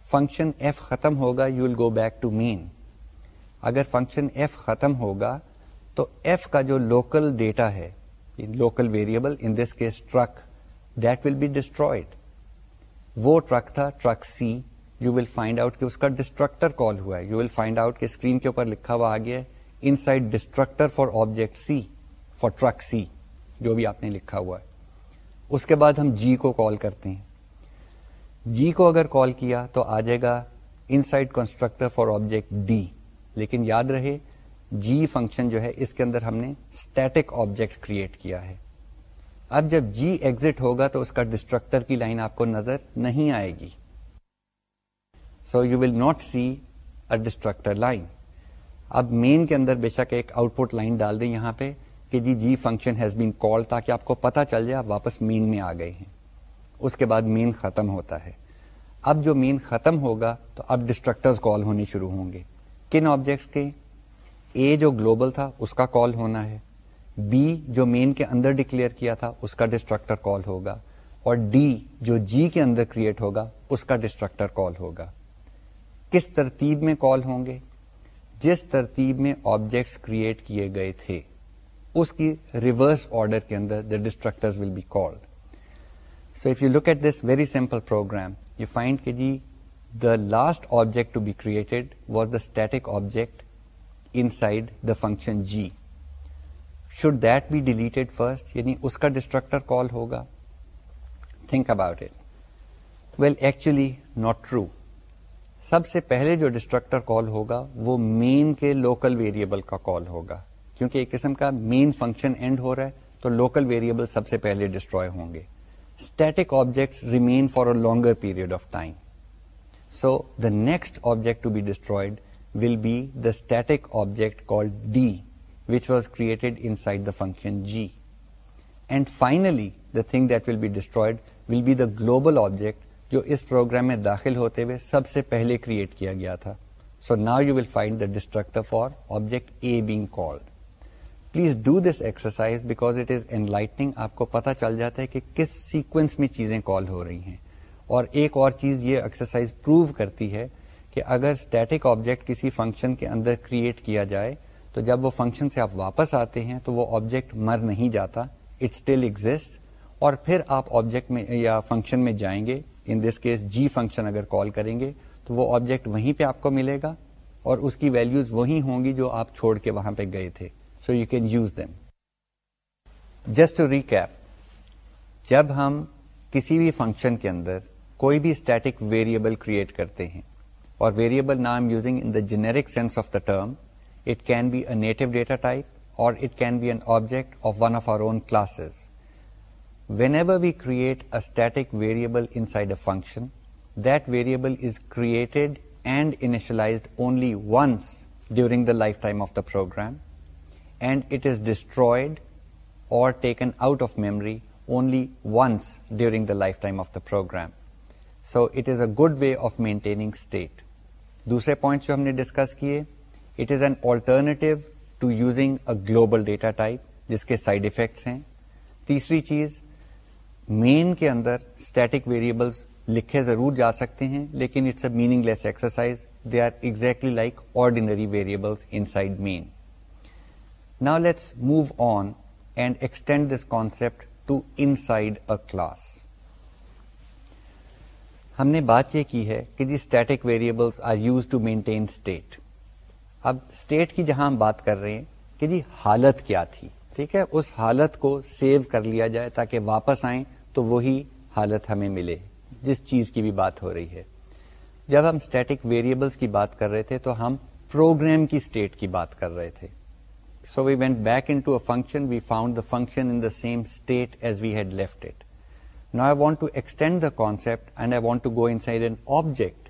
فنکشن ایف ختم ہوگا you will go back to main اگر فنکشن ایف ختم ہوگا تو ایف کا جو لوکل ڈیٹا ہے local variable in this case truck that will be destroyed وہ ٹرک تھا truck C you will find out کہ اس کا ڈسٹرکٹر کال ہوا ہے. یو ول فائنڈ آؤٹ کہ اسکرین کے اوپر لکھا ہوا آ گیا inside destructor for object C for truck C جو بھی آپ نے لکھا ہوا ہے۔ اس کے بعد ہم جی کو کال کرتے ہیں۔ جی کو اگر کال کیا تو آ جائے گا inside constructor for object D لیکن یاد رہے جی فنکشن جو ہے، اس کے اندر ہم نے اسٹیٹک آبجیکٹ کریٹ کیا ہے۔ اب جب جی ایگزٹ ہوگا تو اس کا ڈسٹرکٹر کی لائن آپ کو نظر نہیں آئے گی۔ So you will not see a destructor line اب مین کے اندر بے شک ایک آؤٹ پٹ لائن ڈال دیں یہاں پہ۔ کہ جی G function has been call تاکہ آپ کو پتا چل جائے آپ واپس مین میں آ گئے ہیں۔ اس کے بعد مین ختم ہوتا ہے۔ اب جو مین ختم ہوگا تو اب ڈسٹرکٹر کال ہونی شروع ہوں گے۔ کن آبجیکٹس کے؟ اے جو گلوبل تھا، اس کا کال ہونا ہے۔ بی جو مین کے اندر ڈکلیئر کیا تھا، اس کا ڈسٹرکٹر کال ہوگا۔ اور ڈی جو جی کے اندر کریٹ ہوگا، اس کا ڈسٹرکٹر کال ہوگا۔ کس ترتیب میں کال ہوں گے؟ جس ترتیب میں آبجیکٹس کریٹ کیے گئے تھے۔ اس کی ریورس آرڈر کے اندر the destructor will be called so if you look at this very simple program you find کہ جی the last object to be created was the static object inside the function G should that be deleted first یعنی اس کا ڈسٹرکٹر کال ہوگا. Think about it well actually not true سب سے پہلے جو ڈسٹرکٹر کال ہوگا وہ مین کے لوکل ویریبل کا کال ہوگا. کیونکہ ایک قسم کا مین فنکشن اینڈ ہو رہا ہے، تو لوکل ویریبل سب سے پہلے ڈسٹروائے ہوں گے۔ Static object remain for a longer period of time so the next object to be destroyed will be the static object call D which was created inside the function G and finally the thing that will be destroyed will be the global object جو اس پروگرام میں داخل ہوتے ہوئے سب سے پہلے کریٹ کیا گیا تھا۔ So now you will find the destructor for object A being called please do this exercise because it is enlightening آپ کو پتا چل جاتا ہے کہ کس سیکوینس میں چیزیں کال ہو رہی ہیں۔ اور ایک اور چیز یہ ایکسرسائز پروو کرتی ہے کہ اگر اسٹیٹک آبجیکٹ کسی فنکشن کے اندر کریٹ کیا جائے، تو جب وہ فنکشن سے آپ واپس آتے ہیں، تو وہ آبجیکٹ مر نہیں جاتا اٹ اسٹل ایگزٹ اور پھر آپ آبجیکٹ میں یا فنکشن میں جائیں گے in this case G function اگر کال کریں گے، تو وہ آبجیکٹ وہیں پہ آپ کو ملے گا اور اس کی ویلوز وہی ہوں گی جو آپ چھوڑ کے وہاں پہ گئے تھے۔ So you can use them just to recap جب ہم کسی بھی فنکشن کے اندر کوئی بھی اسٹیٹک ویریبل کریٹ کرتے ہیں اور ویریئبل نام using in the generic sense of the term it can be a native data type اور it can be an object of one of our own classes whenever we create a static variable inside a function that variable is created and initialized only once during the life time of the program of the program, and it is destroyed or taken out of memory only once during the lifetime of the program. So it is a good way of maintaining state. Dusre points jo humne discuss kiye, it is an alternative to using a global data type jiske side effects hain. Teesri cheez, main کے اندر اسٹیٹک ویریبلس لکھے ضرور جا سکتے ہیں لیکن it's a meaningless exercise they are exactly like ordinary variables inside main نا let's move on and extend this concept to inside a class ہم نے بات یہ کی ہے کہ جی static variables are used to maintain state اب اسٹیٹ کی جہاں ہم بات کر رہے ہیں کہ جی حالت کیا تھی، ٹھیک ہے؟ اس حالت کو سیو کر لیا جائے تاکہ واپس آئیں تو وہی حالت ہمیں ملے، جس چیز کی بھی بات ہو رہی ہے۔ جب ہم اسٹیٹک ویریبلس کی بات کر رہے تھے تو ہم پروگرام کی اسٹیٹ کی بات کر رہے تھے۔ So we went back into a function we found the function in the same state as we had left it نا I want to extend the concept and I want to go inside an object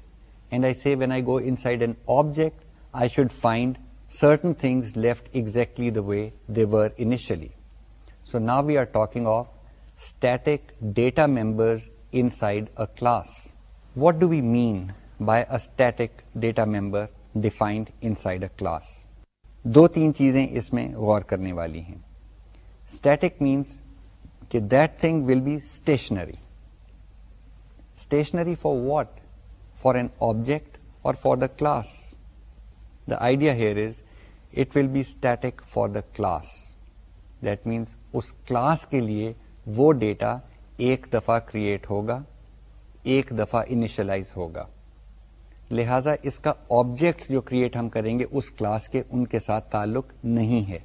and I see when I go inside an object I should find certain things left exactly the way they were initially. So now we are talking of static data members inside a class. What do we mean by a static data member defined inside a class? دو تین چیزیں اس میں غور کرنے والی ہیں۔ اسٹیٹک مینس کہ that thing will be stationary stationary for what for an object اور for the class the idea here is it will be static for the class that means us class کے لیے وہ ڈیٹا ایک دفعہ کریٹ ہوگا، ایک دفعہ انیشلائز ہوگا۔ لہذا اس کا آبجیکٹس جو کریٹ ہم کریں گے، اس کلاس کے ان کے ساتھ تعلق نہیں ہے۔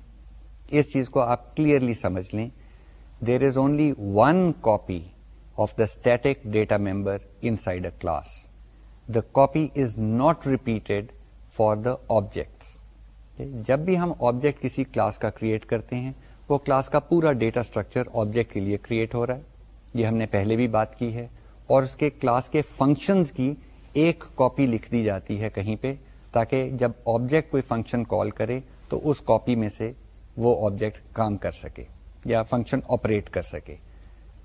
اس چیز کو آپ کلیئرلی سمجھ لیں۔ There is only one copy of the static data member inside a class the copy is not repeated for the objects جب بھی ہم آبجیکٹ کسی کلاس کا کریٹ کرتے ہیں، وہ کلاس کا پورا ڈیٹا اسٹرکچر آبجیکٹ کے لیے کریٹ ہو رہا ہے۔ یہ ہم نے پہلے بھی بات کی ہے۔ اور اس کے کلاس کے فنکشنز کی ایک کاپی لکھ دی جاتی ہے کہیں پہ تاکہ جب آبجیکٹ کوئی فنکشن کال کرے تو اس کاپی میں سے وہ آبجیکٹ کام کر سکے یا فنکشن آپریٹ کر سکے۔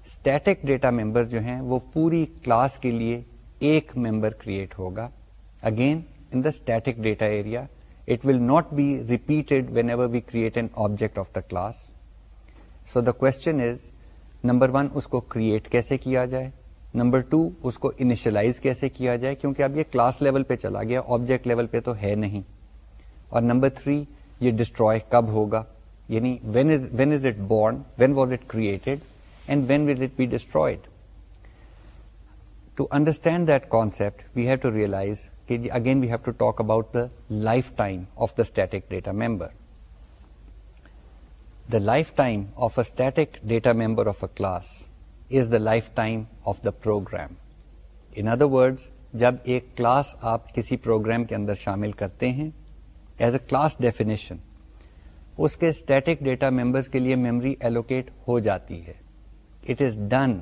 اسٹیٹک ڈیٹا ممبر جو ہیں وہ پوری کلاس کے لیے ایک ممبر کریٹ ہوگا۔ Again in the static data area it will not be repeated whenever we create an object of the class so the question is number one اس کو کریٹ کیسے کیا جائے؟ نمبر ٹو، اس کو انیشلائز کیسے کیا جائے؟ کیونکہ اب یہ کلاس لیول پہ چلا گیا آبجیکٹ لیول پہ تو ہے نہیں۔ اور نمبر تھری، یہ ڈسٹروائے کب ہوگا؟ یعنی when is when is it born when was it created and when will it be destroyed to understand that concept we have to realise کہ again we have to talk about the lifetime of the static data member the lifetime of a static data member of a class is the lifetime of the program in other word جب ایک کلاس آپ کسی پروگرام کے اندر شامل کرتے ہیں ایز اے کلاس ڈیفینیشن اس کے اسٹیٹک ڈیٹا ممبرس کے لیے میموری ایلوکیٹ ہو جاتی ہے۔ اٹ از ڈن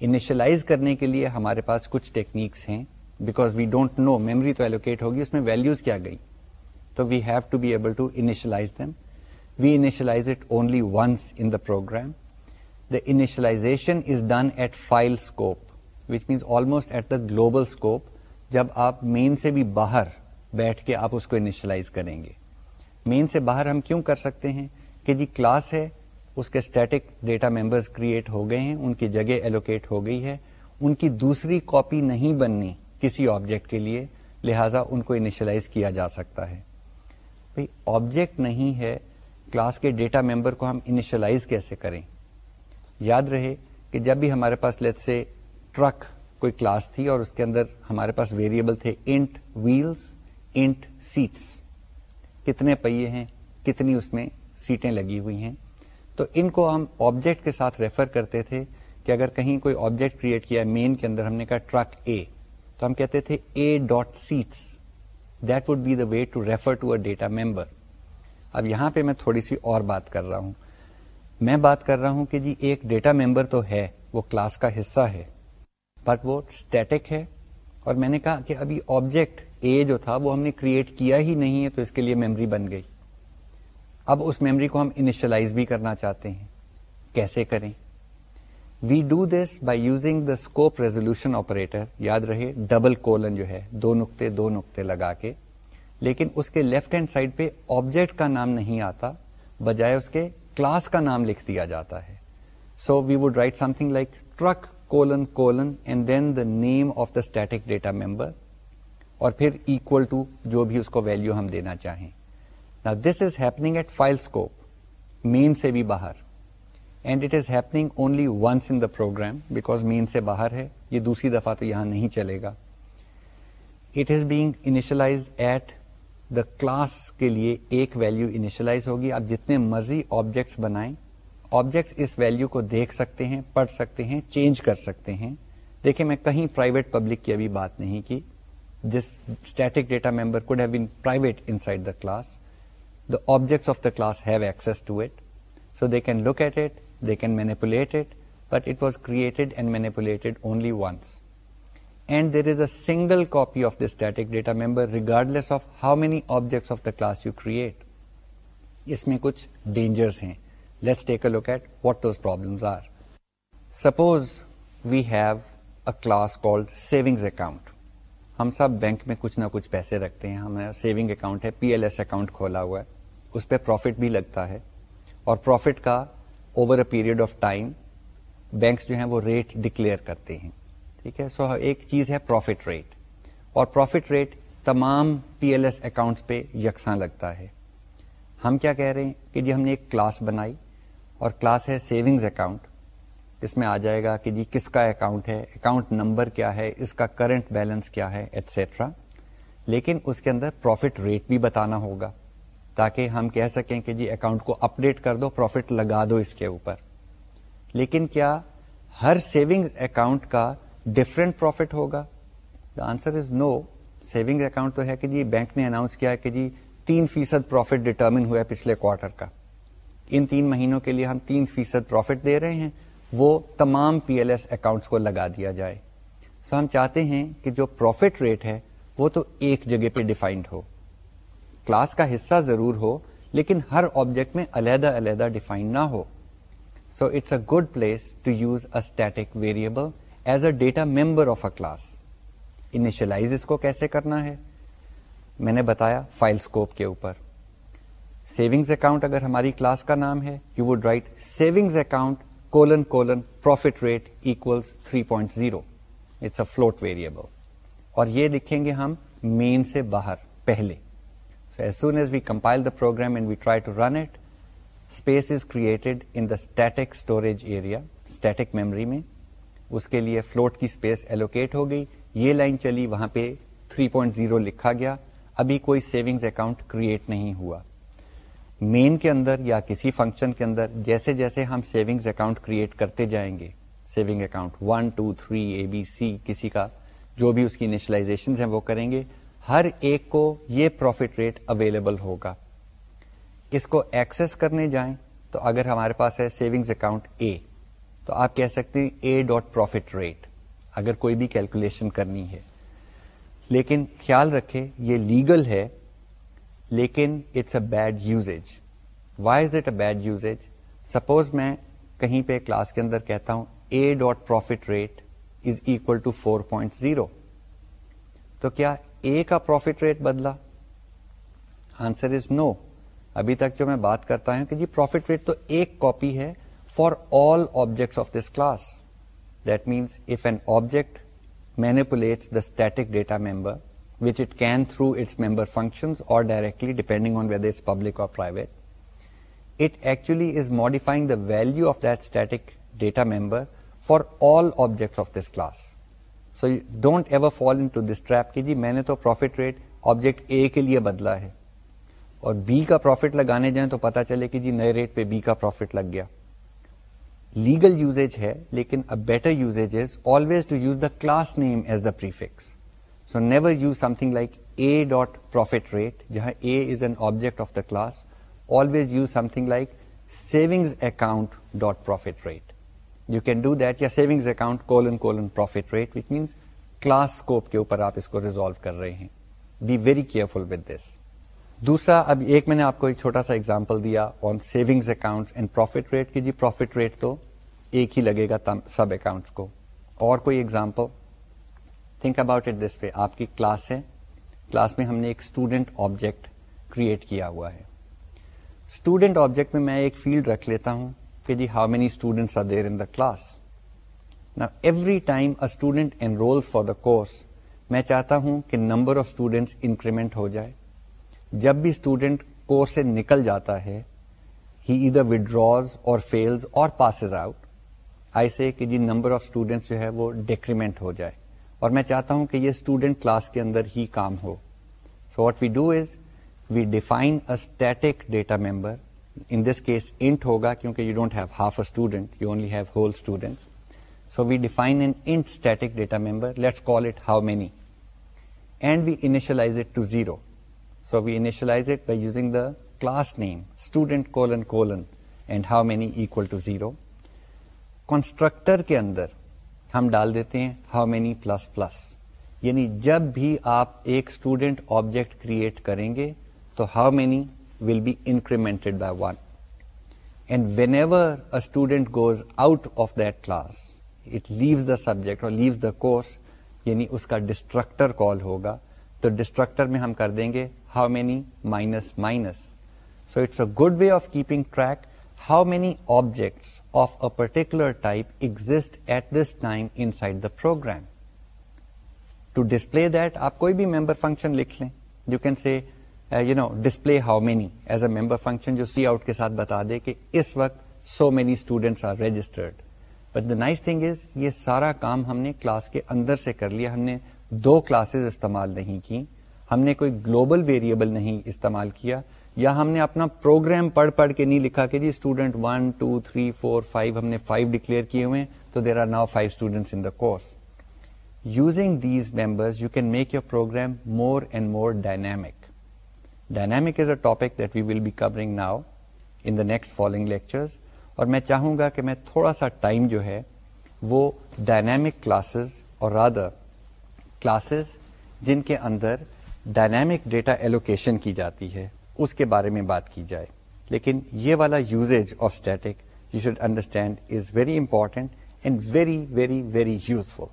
انیشلائز کرنے کے لیے ہمارے پاس کچھ ٹیکنیکس ہیں۔ Because we don't know memory تو ایلوکیٹ ہوگی، اس میں ویلوز کیا گئی۔ تو we have to be able to initialise them we initialise it only once in the program the initialisation is done at file scope which means almost at the global scope جب آپ مین سے بھی باہر بیٹھ کے آپ اس کو انیشلائز کریں گے. مین سے باہر ہم کیوں کر سکتے ہیں؟ کہ جی کلاس ہے، اس کے اسٹیٹک ڈیٹا ممبرز کریٹ ہو گئے ہیں، ان کی جگہ ایلوکیٹ ہو گئی ہے۔ ان کی دوسری کاپی نہیں بننی کسی آبجیکٹ کے لیے، لہذا ان کو انیشلائز کیا جا سکتا ہے۔ بھائی آبجیکٹ نہیں ہے کلاس کے ڈیٹا ممبر کو ہم انیشلائز کیسے کریں؟ یاد رہے کہ جب بھی ہمارے پاس لیٹ سے ٹرک کوئی کلاس تھی اور اس کے اندر ہمارے پاس ویریبل تھے انٹ ویلز انٹ سیٹس کتنے پہیے ہیں، کتنی اس میں سیٹیں لگی ہوئی ہیں. تو ان کو ہم آبجیکٹ کے ساتھ ریفر کرتے تھے کہ اگر کہیں کوئی آبجیکٹ کریٹ کیا ہے مین کے اندر ہم نے کہا ٹرک اے تو ہم کہتے تھے a dot seats that would be the way to refer to a data member اب یہاں پہ میں تھوڑی سی اور بات کر رہا ہوں. میں بات کر رہا ہوں کہ جی ایک ڈیٹا ممبر تو ہے، وہ کلاس کا حصہ ہے بٹ وہ اسٹیٹک ہے۔ اور میں نے کہا کہ ابھی آبجیکٹ اے جو تھا، وہ ہم نے کریٹ کیا ہی نہیں ہے تو اس کے لیے میمری بن گئی۔ اب اس میمری کو ہم انیشلائز بھی کرنا چاہتے ہیں۔ کیسے کریں؟ We do this by using the scope resolution operator یاد رہے ڈبل کولن جو ہے، دو نقطے دو نقطے لگا کے۔ لیکن اس کے لیفٹ ہینڈ سائڈ پہ آبجیکٹ کا نام نہیں آتا، بجائے اس کے کلاس کا نام لکھ دیا جاتا ہے۔ So we would write something like truck colon colon and then the name of the static data member اور پھر اکول ٹو جو بھی اس کو ویلو ہم دینا چاہیں۔ نا this is happening at file scope main سے بھی باہر۔ And it is happening only once in the program because main سے باہر ہے۔ یہ دوسری دفعہ تو یہاں نہیں چلے گا۔ It is being initialise at the class کے لیے ایک ویلو انیشلائز ہوگی۔ آپ جتنے مرضی آبجیکٹس بنائیں آبجیکٹس اس ویلو کو دیکھ سکتے ہیں پڑھ سکتے ہیں چینج کر سکتے ہیں۔ دیکھیں میں کہیں پرائیویٹ پبلک کی ابھی بات نہیں کی۔ This static data member could have been private inside the class the objects of the class have access to it so they can look at it they can manipulate it, but it was created and manipulated only once. And there is a single copy of this static data member regardless of how many objects of the class you create. اس میں کچھ ڈینجرس ہیں let's take a look at what those problems are suppose we have a class called savings account ہم سب بینک میں کچھ نہ کچھ پیسے رکھتے ہیں. ہمارا سیونگ اکاؤنٹ ہے. پی ایل ایس اکاؤنٹ کھولا ہوا ہے. اس پہ پروفٹ بھی لگتا ہے. اور پروفٹ کا over a period of time banks جو ہیں وہ ریٹ ڈکلیئر کرتے ہیں. ٹھیک ہے؟ سو ایک چیز ہے پروفٹ ریٹ اور پروفٹ ریٹ تمام پی ایل ایس اکاؤنٹس پہ یکساں لگتا ہے. ہم کیا کہہ رہے ہیں کہ جی ہم نے ایک کلاس بنائی اور کلاس ہے سیونگز اکاؤنٹ اس میں آ جائے گا کہ جی کس کا اکاؤنٹ ہے اکاؤنٹ نمبر کیا ہے، اس کا کرنٹ بیلنس کیا ہے ایٹسٹرا لیکن اس کے اندر پروفٹ ریٹ بھی بتانا ہوگا تاکہ ہم کہہ سکیں کہ جی اکاؤنٹ کو اپڈیٹ کر دو پروفٹ لگا دو اس کے اوپر. لیکن کیا ہر سیونگ اکاؤنٹ کا ڈفرینٹ پروفٹ ہوگا؟ The answer is no saving account تو ہے کہ جی بینک نے اناؤنس کیا کہ جی تین فیصد پروفٹ ڈٹرمن ہوا ہے پچھلے کوارٹر کا۔ ان تین مہینوں کے لیے ہم تین فیصد پروفٹ دے رہے ہیں۔ وہ تمام پی ایل ایس اکاؤنٹس کو لگا دیا جائے۔ سو so ہم چاہتے ہیں کہ جو پروفٹ ریٹ ہے، وہ تو ایک جگہ پہ ڈیفائنڈ ہو۔ کلاس کا حصہ ضرور ہو، لیکن ہر آبجیکٹ میں علیحدہ علیحدہ ڈیفائن نہ ہو۔ So it's a good place to use a static variable as a data member of a class initialise اس کو کیسے کرنا ہے میں نے بتایا فائل اسکوپ کے اوپر سیونگز اکاؤنٹ اگر ہماری کلاس کا نام ہے you would write savings account colon colon profit rate equals 3.0 it's a float variable اور یہ لکھیں گے ہم مین سے باہر پہلے So as soon as we compile the program and we try to run it, space is created in the static storage area, static memory میں اس کے لیے فلوٹ کی اسپیس ایلوکیٹ ہو گئی۔ یہ لائن چلی، وہاں پہ 3.0 لکھا گیا۔ ابھی کوئی سیونگز اکاؤنٹ کریٹ نہیں ہوا۔ مین کے اندر یا کسی فنکشن کے اندر جیسے جیسے ہم سیونگز اکاؤنٹ کریٹ کرتے جائیں گے saving account one two three A B C کسی کا، جو بھی اس کی انیشلائزیشن ہیں وہ کریں گے۔ ہر ایک کو یہ پروفٹ ریٹ اویلیبل ہوگا۔ اس کو ایکسس کرنے جائیں تو اگر ہمارے پاس ہے سیونگز اکاؤنٹ اے تو آپ کہہ سکتے ہیں اے ڈاٹ پروفٹ ریٹ اگر کوئی بھی کیلکولیشن کرنی ہے۔ لیکن خیال رکھے، یہ لیگل ہے، لیکن it's a bad usage why is it a bad usage suppose میں کہیں پہ کلاس کے اندر کہتا ہوں a dot profit rate is equal to four point zero تو کیا اے کا پروفٹ ریٹ بدلا؟ آنسر از نو ابھی تک جو میں بات کرتا ہوں کہ جی پروفٹ ریٹ تو ایک کاپی ہے for all objects of this class that means if an object manipulates the static data member which it can through its member function اور directly depending on whether it's public اور private it actually is modifying the value of that static data member for all objects of this class so don't ever fall into this دس ٹریپ کی جی میں نے تو پروفٹ ریٹ آبجیکٹ اے کے لیے بدلا ہے اور بی کا پروفٹ لگانے جائیں تو پتا چلے کہ جی نئے ریٹ پہ بی کا پروفٹ لگ گیا لیگل یوزیج ہے لیکن a better usage is always to use the class name as the prefix so never use something like a dot profit rate جہاں a is an object of the class always use something like savings account dot profit rate you can do that یا savings account colon colon profit rate which means class scope کے اوپر آپ اس کو ریزالو کر رہے ہیں be very careful with this دوسرا اب ایک میں نے آپ کو ایک چھوٹا سا ایگزامپل دیا on savings account and profit rate کی جی پروفیٹ ریٹ تو ایک ہی لگے گا سب اکاؤنٹس کو۔ اور کوئی example think about it this way آپ کی کلاس ہے۔ کلاس میں ہم نے ایک اسٹوڈنٹ آبجیکٹ کریٹ کیا ہوا ہے۔ اسٹوڈنٹ آبجیکٹ میں میں ایک فیلڈ رکھ لیتا ہوں کہ جی how many students are there in the class نا every time a student enrolls for the course میں چاہتا ہوں کہ نمبر آف اسٹوڈینٹس انکریمنٹ ہو جائے۔ جب بھی اسٹوڈینٹ کورس سے نکل جاتا ہے ہی ادھر ودراز اور فیلز اور پاسز آؤٹ ایسے کہ جی نمبر آف اسٹوڈینٹس جو ہے وہ ڈیکریمنٹ ہو جائے۔ اور میں چاہتا ہوں کہ یہ اسٹوڈینٹ کلاس کے اندر ہی کام ہو۔ So what we do is we define a static data member in this case int ہوگا کیونکہ you don't have half a student you only have whole students so we define an int static data member let's call it how many and we initialise it to zero So we initialize it by using the class name student colon colon and how many equal to 0. Constructor کے اندر ہم ڈال دیتے ہیں ہاؤ مینی پلس پلس یعنی جب بھی آپ ایک اسٹوڈینٹ آبجیکٹ کریٹ کریں گے تو how many will be incremented by one and whenever a student goes out of that class it leaves the subject اور لیوز دا کورس یعنی اس کا ڈسٹرکٹر کال ہوگا، تو ڈسٹرکٹر میں ہم کر دیں گے how many minus minus so it's a good way of keeping track how many objects of a particular type exist at this time inside the program to display that آپ کوئی بھی ممبر فنکشن لکھ لیں you can see you know display how many as a member function جو سی آؤٹ کے ساتھ بتا دے کہ اس وقت so many students are registered but the nice thing is یہ سارا کام ہم نے کلاس کے اندر سے کر لیا ہم نے دو کلاسز استعمال نہیں کی ہم نے کوئی گلوبل ویریبل نہیں استعمال کیا یا ہم نے اپنا پروگرام پڑھ پڑھ کے نہیں لکھا کہ جی student one two three four five ہم نے فائیو ڈکلیئر کیے ہوئے تو there are now five students in the course using these members you can make your program more and more dynamic dynamic is a topic that we will be covering now in the next following lectures اور میں چاہوں گا کہ میں تھوڑا سا ٹائم جو ہے، وہ ڈائنامک کلاسز اور رادر کلاسز جن کے اندر ڈائنامک ڈیٹا ایلوکیشن کی جاتی ہے۔ اس کے بارے میں بات کی جائے۔ لیکن یہ والا usage of static you should understand is very important and very very very useful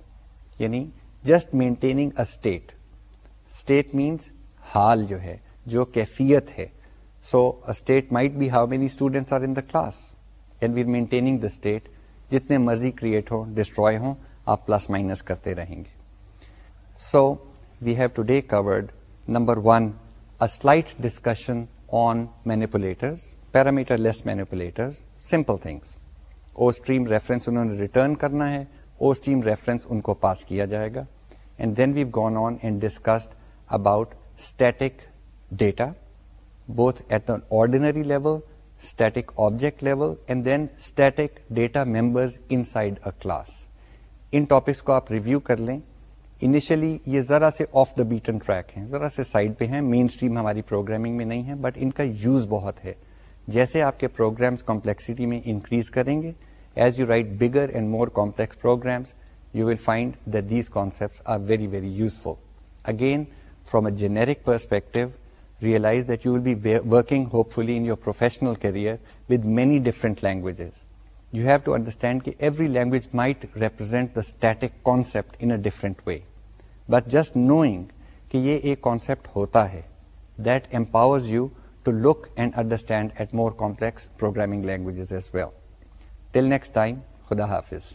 یعنی just maintaining a state state means حال جو ہے، جو کیفیت ہے۔ So state might be how many students are in the class and we maintaining the state جتنے مرضی کریٹ ہوں ڈسٹروائے ہوں، آپ پلس مائنس کرتے رہیں گے۔ So we have today covered number one slight discussion on manipulators parameterless manipulators simple things ostream reference انہوں نے ریٹرن کرنا ہے او اسٹریم ریفرنس ان کو پاس کیا جائے گا and then we've gone on and discussed about static data both at the ordinary level static object level and then static data members inside a class in topics کو آپ ریویو کر لیں انیشلی یہ ذرا سے آف دا بیٹن ٹریک ہیں، ذرا سے سائڈ پہ ہیں مین اسٹریم ہماری پروگرامنگ میں نہیں ہے بٹ ان کا یوز بہت ہے۔ جیسے آپ کے پروگرامس کمپلیکسٹی میں انکریز کریں گے as you write bigger and more complex programs you will find that these concept are very very useful again from a generic perspective realise that you will be working hopefully in your professional career with many different languages you have to understand کہ every language might represent the static concept in a different way but just knowing کہ یہ ایک کانسیپٹ ہوتا ہے that empowers you to look and understand at more complex programming languages as well till next time خدا حافظ